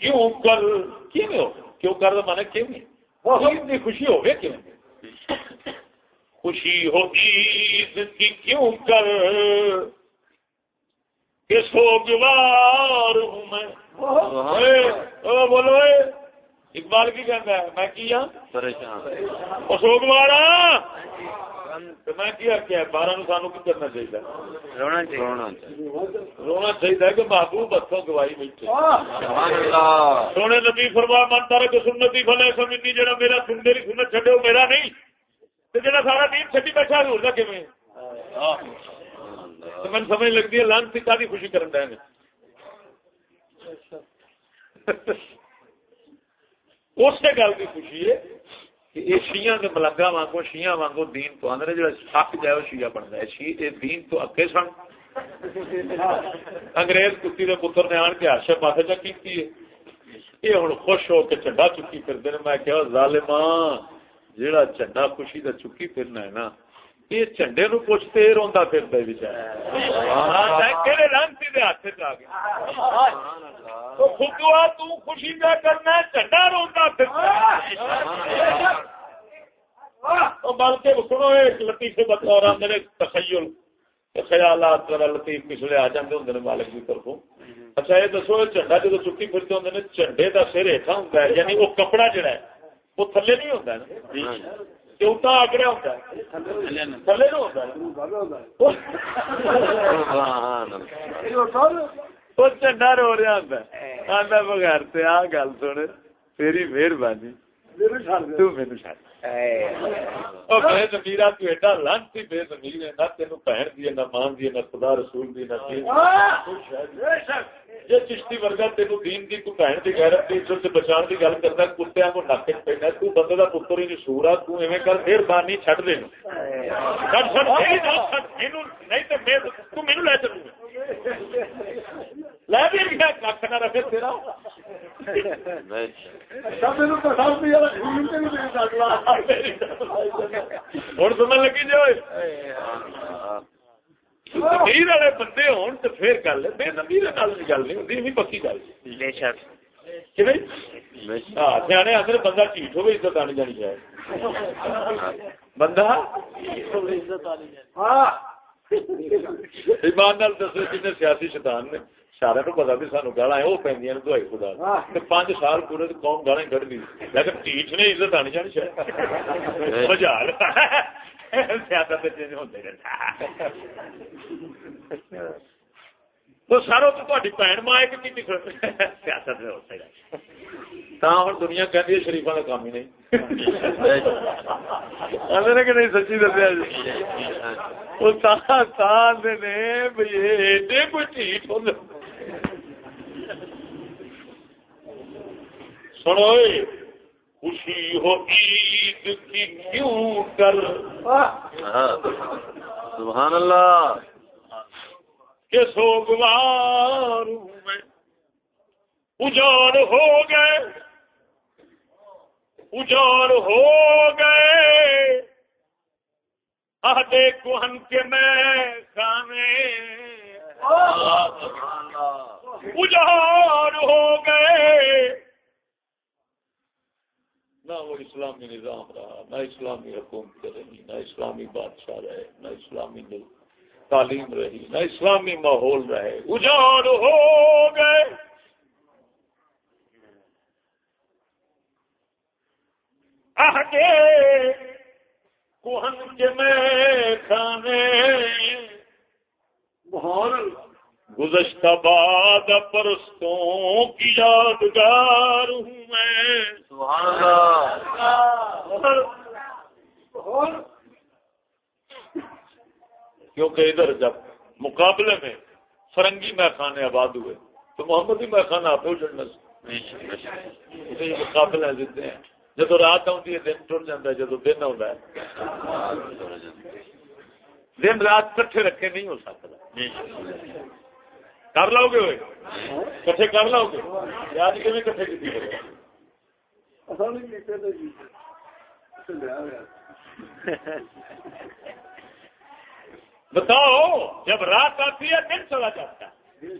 کیوں کر؟ کیوں کیوں کر مانے کیوں نہیں وہ اتنی خوشی ہو گئی کیوں خوشی ہوگی کی کیوں کر؟ کہ سوگوار ہوں میں۔ بولو اقبال کی کہتا ہے میں کیا؟ بارہ میں کیا کیا؟ بارہ سانو کی کرنا چاہیے۔ رونا چاہیے۔ کہ محبوب ہاتھوں گواہی بیٹھے۔ سونے نبی فرما من تارا کہ سنتی فلے سمجھنی میرا سن میری سنت چڈے وہ میرا نہیں۔ سارا دین بیٹھا ہو تو میں سمجھ لگتی ہے لانچ کا خوشی کرن دیں اس سے گل کی خوشی ہے کہ یہ شیعہ کے ملنگا وانگو، شیعہ وانگو دین تو آدھے جا سک جائے وہ شیعہ بنتا ہے۔ شی دین تو اگے سن۔ انگریز کتی کے پتر نے آن کے آشے پاسے چا کی یہ ہوں خوش ہو کے چنڈا چکی پھرتے ہیں میں کہا ظالمان جیڑا چنڈا خوشی کا چکی پھرنا ہے نا۔ یہ جھنڈے نو پوچھتے روا پھر ہاتھ آ گیا خوشی کا کرنا روا پھر بلکہ سنو ایک لطیفے بطور تخیل خیالات لطیف پچھلے آ جاتے ہوں مالک کی طرفوں۔ اچھا یہ دسو جھنڈا چکی پھرتے ہوں جھنڈے کا سر ہیٹھا ہوں یعنی وہ کپڑا جڑا ہے وہ تھلے نہیں ہوتا نا آگڑا ہوتا ہے تھلے وہ چنڈا رو رہا آدھا بغیر آ گل سن تیری مہربانی تو میرے چڑھ بے زمیرا تو ایڈا لانتی بے زمیر ہے نہ تین بہن دی نہ مان دی نہ خدا رسول دی نہ جی چشتی ورگا تین دین دی تو بہن دی غیرت دی عزت بچان دی گل کو تو بندے پتر ہی تو ایویں کر پھر بانی دے نہیں تو لے لگی جو زمیر والے بندے ہون تو پھر گل بے زمیر گل نہیں ہوتی پکی گل سیانے آخر بندہ ہوگی عزت آنی جانی چاہیے بندہ ایمان دسو جن سیاسی شیطان نے سارا کو پتا بھی سانو گالا وہ پہ دوائی خدا پانچ سال پورے قوم گالا کٹ دی لیکن ٹیچ نے عزت آنی چاہیے مزاق سیاست چینج ہوتے رہتا تو سارا تو تاری بھن ماں کی سیاست میں ہوتے رہتا ہوں دنیا کہتی ہے شریفا کا کام ہی نہیں کہ نہیں سچی دسیا جی وہ نے کوئی ٹھیک ہو سنو خوشی ہو عید کی کیوں کر؟ سبحان اللہ۔ کہ سوگوار میں اجاڑ ہو گئے۔ اجاڑ ہو گئے۔ آدھے کوہن کے میں کھانے اجاڑ ہو گئے۔ نہ وہ اسلامی نظام رہا، نہ اسلامی حکومت رہی، نہ اسلامی بادشاہ رہے، نہ اسلامی تعلیم رہی، نہ اسلامی ماحول رہے۔ اجاڑ ہو گئے۔ کوہن کے میں کھانے گزشتہ باد پرستوں کی یادگار ہوں میں۔ کیونکہ ادھر جب مقابلے میں فرنگی میخانے آباد ہوئے تو محمدی میخانہ آپ سے مقابلے دیتے ہیں۔ جب رات آتی ہے دن ٹر جاتا ہے جب دن آتا ہے۔ دن رات کٹھے رکھے نہیں ہو سکتا۔ کر لو گے کٹھے کر لو گے۔ آج کیون کٹھے کی بتاؤ جب رات آتی ہے دن چلا جاتا ہے۔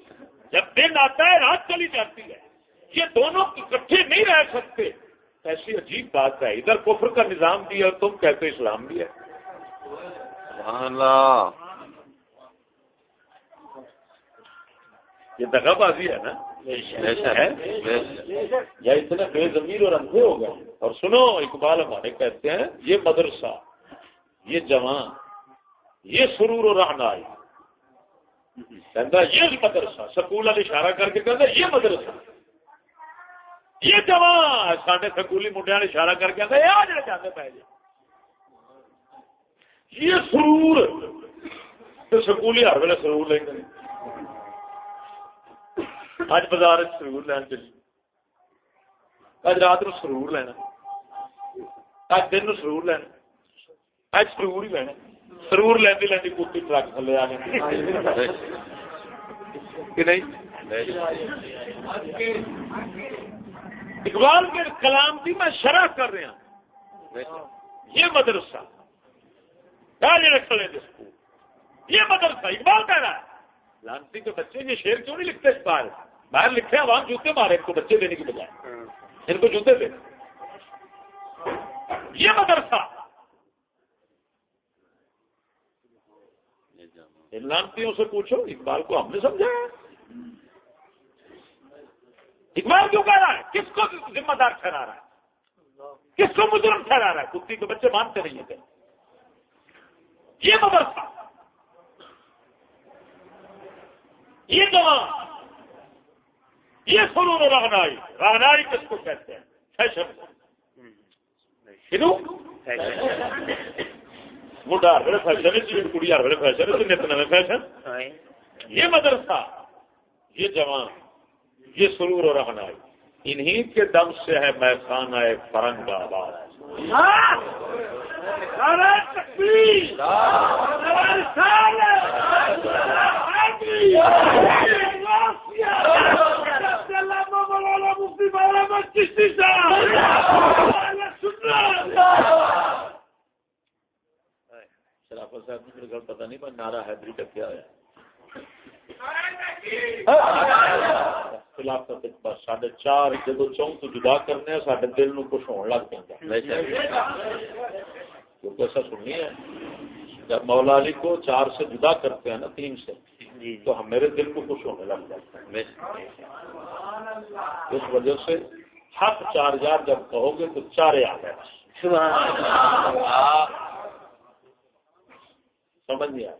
جب دن آتا ہے رات چلی جاتی ہے۔ یہ دونوں اکٹھے نہیں رہ سکتے۔ ایسی عجیب بات ہے۔ ادھر کفر کا نظام بھی ہے اور تم کہتے اسلام بھی ہے۔ یہ دگا بازی ہے نا؟ یا اتنے بے زمین اور اندھے ہو گئے۔ اور سنو اقبال ہمارے کہتے ہیں یہ مدرسہ یہ جوان یہ سرور و رہنائی یہ مدرسہ۔ سکول والی اشارہ کر کے کہتے یہ مدرسہ۔ یہ جوان سارے سکولی منڈیا نے اشارہ کر کے آتا یہ جڑے چاہتے پہ جی یہ سرور تو سکولی ہر ویلے سرور لیں گے اج بازار سرور لین چلی۔ اج رات نو سرور لینا۔ اج دن نو سرور لینا۔ اج سرور ہی لینا۔ سرور لینی لینی کتی ٹرک تھلے آ گئے۔ کہ نہیں؟ اقبال کے کلام کی میں شرح کر رہا ہوں۔ یہ مدرسہ۔ کھڑے یہ مدرسہ اقبال کہہ رہا ہے۔ لانسی کے بچے یہ شیر کیوں نہیں لکھتے اس بار؟ باہر لکھے عوام جوتے مارے ان کو بچے دینے کی بجائے۔ ان کو جوتے دے۔ یہ مدرسہ۔ لانتیوں سے پوچھو، اقبال کو ہم نے سمجھایا۔ اقبال کیوں کہہ رہا ہے؟ کس کو ذمہ دار ٹھہرا رہا ہے؟ کس کو مجرم ٹھہرا رہا ہے؟ کتی کے بچے مانتے نہیں تھے یہ مدرسہ یہ جوان یہ سرور رہنائی رہنائی کس کو کہتے ہیں؟ فیشن مڈا ہر فیشن کڑی ہر ویل فیشن نت فیشن۔ یہ مدرسہ یہ جوان یہ سرور و رہنائی انہی کے دم سے ہے میں خانہ فرنگ آباد۔ شرافت صاحب نے پتا نہیں پر نارا حیدری کا کیا خلافت ساڈے چار جب چون تو جدا کرنے سارے دل نو کچھ ہونے لگ پہ کیونکہ ایسا سننی ہے جب مولا علی کو چار سے جدا کرتے ہیں نا تین سے تو ہم میرے دل کو کچھ ہونے لگ جاتا ہے اس وجہ سے حق چار ہزار جب کہو گے تو چارے آ گئے۔ سمجھ گیا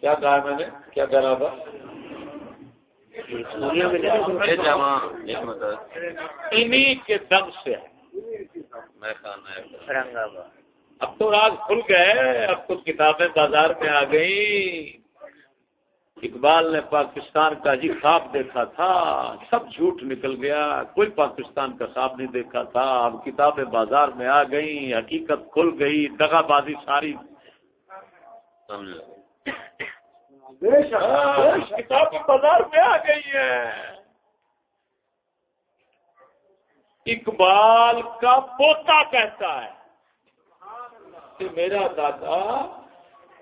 کیا کہا میں نے؟ کیا کہہ رہا تھا؟ انہی کے دم سے۔ اب تو راز کھل گئے اب تو کتابیں بازار میں آ گئی اقبال نے پاکستان کا جی خواب دیکھا تھا سب جھوٹ نکل گیا۔ کوئی پاکستان کا خواب نہیں دیکھا تھا۔ اب کتابیں بازار میں آ گئی حقیقت کھل گئی دگا بازی ساری۔ کتابیں بازار میں آ گئی ہیں۔ اقبال کا پوتا کہتا ہے۔ کہ میرا دادا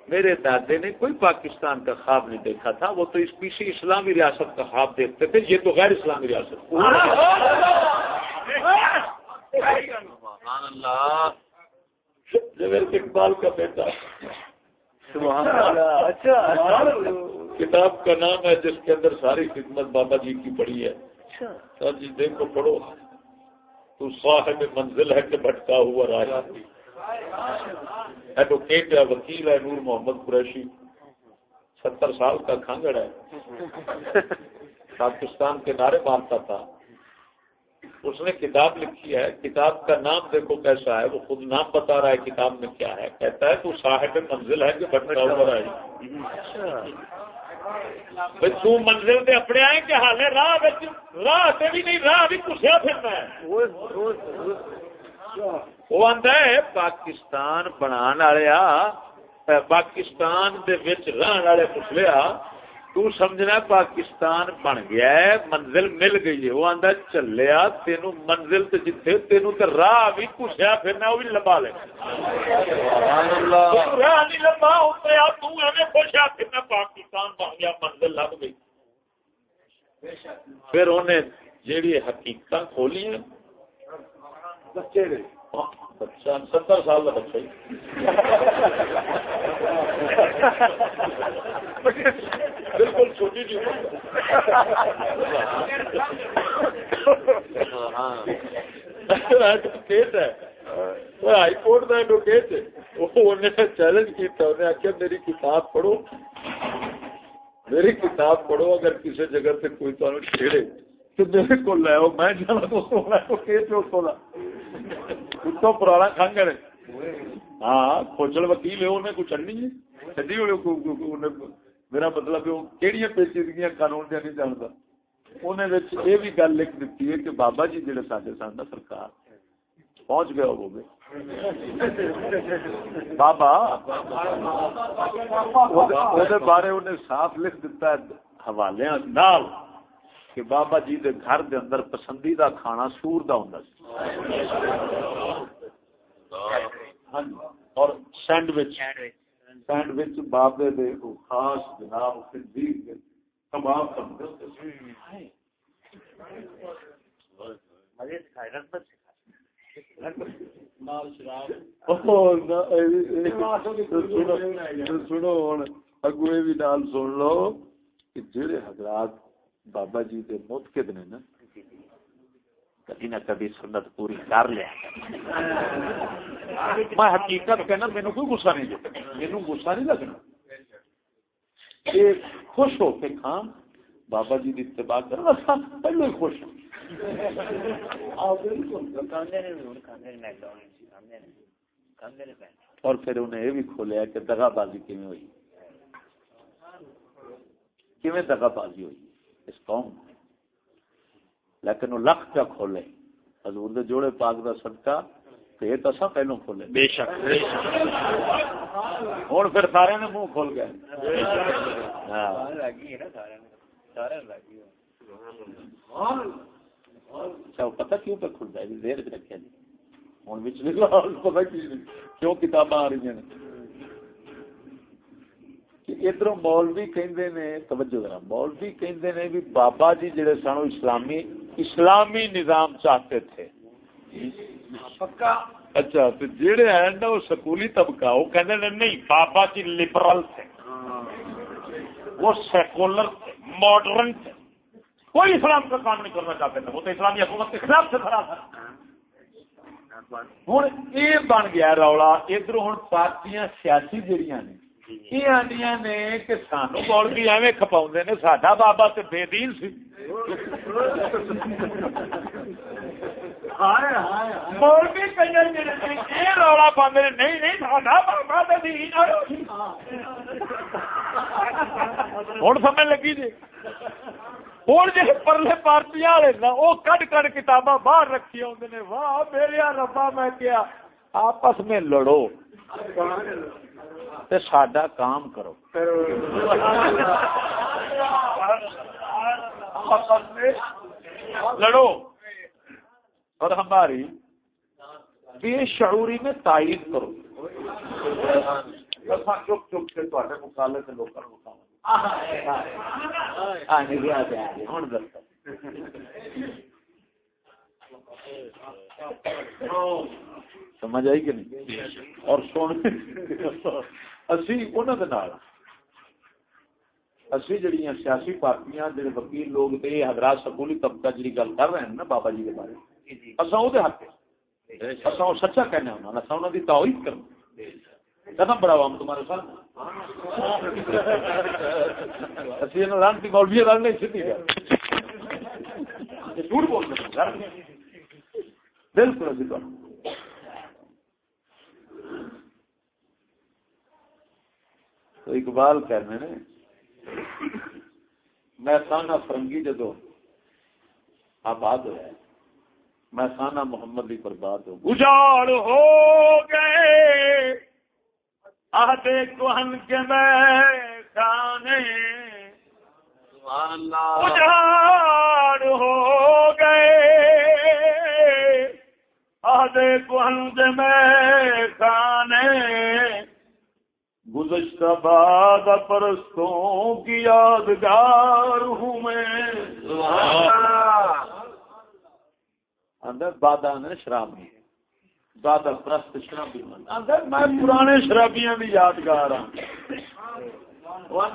میرے دادے نے کوئی پاکستان کا خواب نہیں دیکھا تھا وہ تو اس پیچھے اسلامی ریاست کا خواب دیکھتے تھے یہ تو غیر اسلامی ریاست۔ اقبال کا بیٹا۔ کتاب کا نام ہے جس کے اندر ساری خدمت بابا جی کی پڑی ہے۔ سر جی دیکھو پڑھو۔ تو صاحب منزل ہے کہ بھٹکا ہوا راجا ایڈوکیٹ ہے وکیل ہے نور محمد قریشی۔ ستر سال کا کھانگڑ ہے۔ پاکستان کے نعرے مارتا تھا۔ اس نے کتاب لکھی ہے کتاب کا نام دیکھو کیسا ہے وہ خود نام بتا رہا ہے کتاب میں کیا ہے۔ کہتا ہے تو صاحب منزل ہے کہ بٹنے کا ہے۔ تو منزل دے اپنے آئے کہ حال ہے راہ راہ سے بھی نہیں راہ بھی کسیا پھرنا ہے۔ وہ آتا ہے پاکستان بنا پاکستان رہن والے پوچھلیا تو سمجھنا پاکستان بن گیا ہے منزل مل گئی ہے۔ وہ آتا چلیا تینو منزل تے جتھے تینو تے راہ بھی پوچھا پھرنا وہ بھی لبا لے۔ راہ نہیں لبا اتریا تمہیں پوچھا پھرنا پاکستان بن گیا منزل لب گئی۔ پھر انہیں جیڑی حقیقت کھولی ہیں بچے بچہ، ستر سال کا بچہ بالکل چھوٹی جی ایڈوکیٹ ہے۔ ہائی کورٹ کا ایڈوکیٹ چیلنج کیا آخیا میری کتاب پڑھو۔ میری کتاب پڑھو، اگر کسی جگہ سے کوئی تمہیں چھیڑے۔ میرے کو لے میں جانا تو اتو پرانا کنگڑ ہاں کھوچل وکیل ہے انہیں کچھ چڑنی ہے؟ چڈی میرا مطلب کہڑی پیچیدگیاں قانون دیا نہیں جانتا۔ انہیں یہ بھی گل لکھ دیتی ہے کہ بابا جی جہے سارے سن سرکار پہنچ گئے ہو گئے بابا بارے انہیں صاف لکھ دیتا ہے حوالے نال۔ کہ بابا جی دے گھر دے اندر پسندیدہ کھانا سور دا ہوں ہاں جی، اور سینڈوچ۔ سینڈوچ بابے دے خاص جناب تمام سنو اگو بھی نال سن لو کہ جہے حضرات بابا جی دے موتقد نے نا۔ کبھی نہ کبھی سنت پوری کر لیا۔ میں حقیقت کہنا مینو کوئی گسا نہیں مینو گسا نہیں لگنا۔ خوش ہو کے کھاں بابا جی کی اتباع کرنا پہلو ہی خوش ہوں۔ اور پھر انہیں یہ بھی کھولیا کہ دگا بازی کیون ہوئی؟ کیون دگا بازی ہوئی؟ اس قوم لیکن وہ لکھ کیا کھولے۔ حضور دے جوڑے پاک دا صدقہ پیٹ اصا پہلو کھولے۔ بے شک ہوں پھر سارے نے منہ کھول گئے۔ اچھا پتا کیوں پہ کھلتا ہے؟ دیر رکھا جی۔ ہوں پتا کیوں کتاباں آ رہی ہیں؟ ادھر مولوی کہندے نے توجہ ذرا مولوی کہندے نے بھی بابا جی جڑے سن اسلامی اسلامی نظام چاہتے تھے۔ اچھا تو جڑے ہیں نا وہ سکولی طبقہ وہ کہندے نے نہیں بابا جی لبرل تھے۔ وہ سیکولر تھے ماڈرن تھے۔ کوئی اسلام کا کام نہیں کرنا چاہتے تھے وہ تو اسلامی حکومت کے خلاف سے کھڑا تھا۔ ہوں یہ بن گیا رولا۔ ادھر ہوں پارٹیاں سیاسی جہاں نے یہ آدیاں نے کہ سانو مولوی ایویں کھپاؤں نے ساڈا بابا تے بے دین سی مولوی کئی رولا پاندے نہیں نہیں ساڈا بابا تے دین سمجھ لگی جی ہوں جی پرلے پارٹی والے نا وہ کڈ کڈ کتاباں باہر رکھی آدھے نے واہ میرے ربا میں کیا آپس میں لڑو تے ساڈا کام کرو لڑو اور ہماری بے شعوری میں تائید کرو چپ چپ سے مقابلے سے لوگ سمجھ آئی کہ نہیں؟ اور سونے اسی اسی جڑی سیاسی پارٹیاں جڑے وکیل لوگ تے حضرات سکولی طبقہ جی گل کر رہے ہیں نا بابا جی کے بارے اصا وہ حق اصا سچا کہنے ہونا اصا انہوں کی توحید کرنا قدم بڑا ہم تمہارے ساتھ۔ اسی لانتی مولوی رل نہیں سیدھی جھوٹ بول رہے بالکل ابھی تو اقبال کہنے نے میں سانا فرنگی جدو آباد ہوا میں سانا محمد بھی برباد ہو گجار ہو گئے آدھے کوہن کے میں کھانے اجاڑ آدھے کوہن میں کھانے گزشتہ باد پرستوں کی یادگار ہوں میں۔ اندر بادہ نے شرابی۔ بادہ پرست شرابی اندر میں پرانے شرابیاں بھی یادگار ہاں۔ ہوں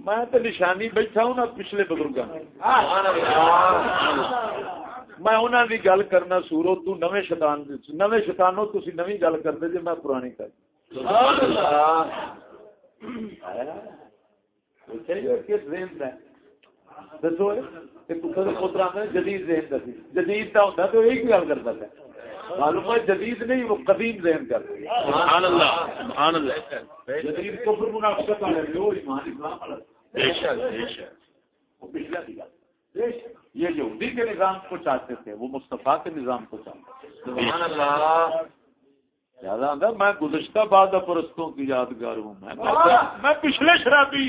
میں تو نشانی بیٹھا ہوں نا پچھلے بزرگوں میں انہوں کی گل کرنا سورو، تو نویں شیطان نویں شیطانوں تھی نویں گل کرتے جی میں پرانی کر دسو پوتر جدید ذہن کا جدید کا ہوتا تو یہی گل کرتا تھا معلوم ہے جدید نہیں وہ قدیم ذہن کرتے جدید کفر منافقت والے وہ ایمان اسلام والا وہ پچھلا یہ یہودی کے نظام کو چاہتے تھے وہ مصطفیٰ کے نظام کو چاہتے زیادہ میں گزشتہ باد پرستوں کی یادگار ہوں۔ میں میں پچھلے شرابی۔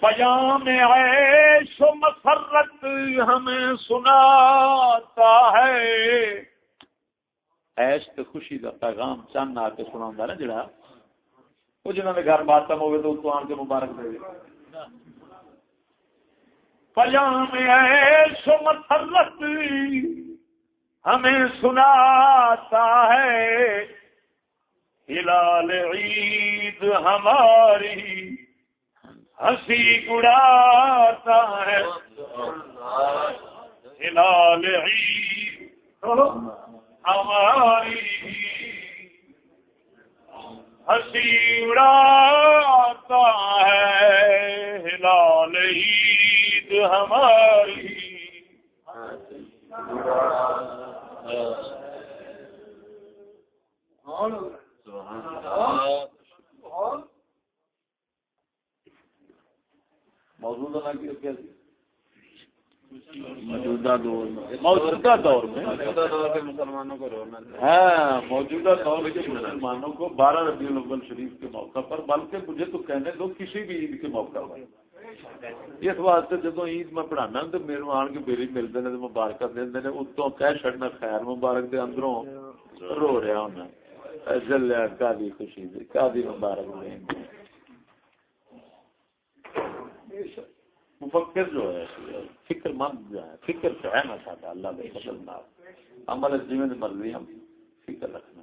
پیام عیش و مسرت ہمیں سناتا ہے۔ ایش تو خوشی کا پیغام چند آ کے سنا نا جڑا وہ جنہوں نے گھر ماتم ہوگی تو اس کو آن کے مبارک دے۔ پیام ایش و مسرت ہمیں سناتا ہے۔ ہلال عید ہماری ہنسی اڑاتا ہے۔ ہلال عید۔ ہماری ہنسی اڑاتا ہے۔ ہلال عید ہماری۔ موجودہ موجودہ دور میں۔ موجودہ دور میں مسلمانوں کو ہاں موجودہ دور کے مسلمانوں کو بارہ ربیع الاول شریف کے موقع پر بلکہ مجھے تو کہنے دو کسی بھی عید کے موقع پر۔ اس واسطے جدو عید میں پڑھانا تو میرے آن کے میری ملتے مبارک دے اتوں کہہ چڑنا خیر مبارک دے اندروں رو رہا ہونا چلیا کا خوشی کا مبارک دیں مفکر جو ہے، فکر مند جو ہے، فکر تو ہے نا ساڈا اللہ کے فضل نال۔ عمل جویں مرضی ہم فکر رکھنا۔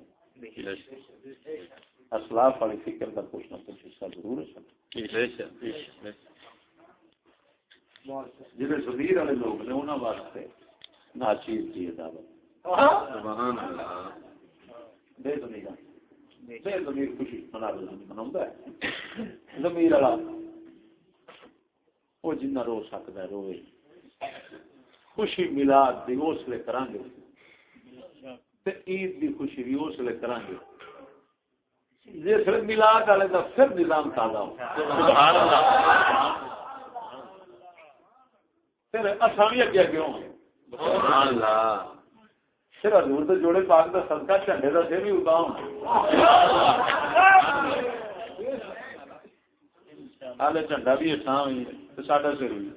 اسلاف والی فکر کا کچھ نہ کچھ حصہ ضرور ہے۔ جی زمیر والے لوگ نے انہوں واسطے ناچیز کی دعوت بے زمیر بے زمیر خوشی منا منا زمیر والا وہ جنہ رو سکتا ہے روے خوشی ملاد دی اس لیے کریں گے۔ عید دی خوشی بھی اس لیے کریں گے۔ جس ملاد والے کا پھر نظام تازہ ہو۔ پھر اصا بھی اگے اگے ہوں۔ پھر حضور تو جوڑے پاک کا صدقہ جھنڈے کا سر بھی اگا ہوں۔ جھنڈا بھی تو ساڈا ضروری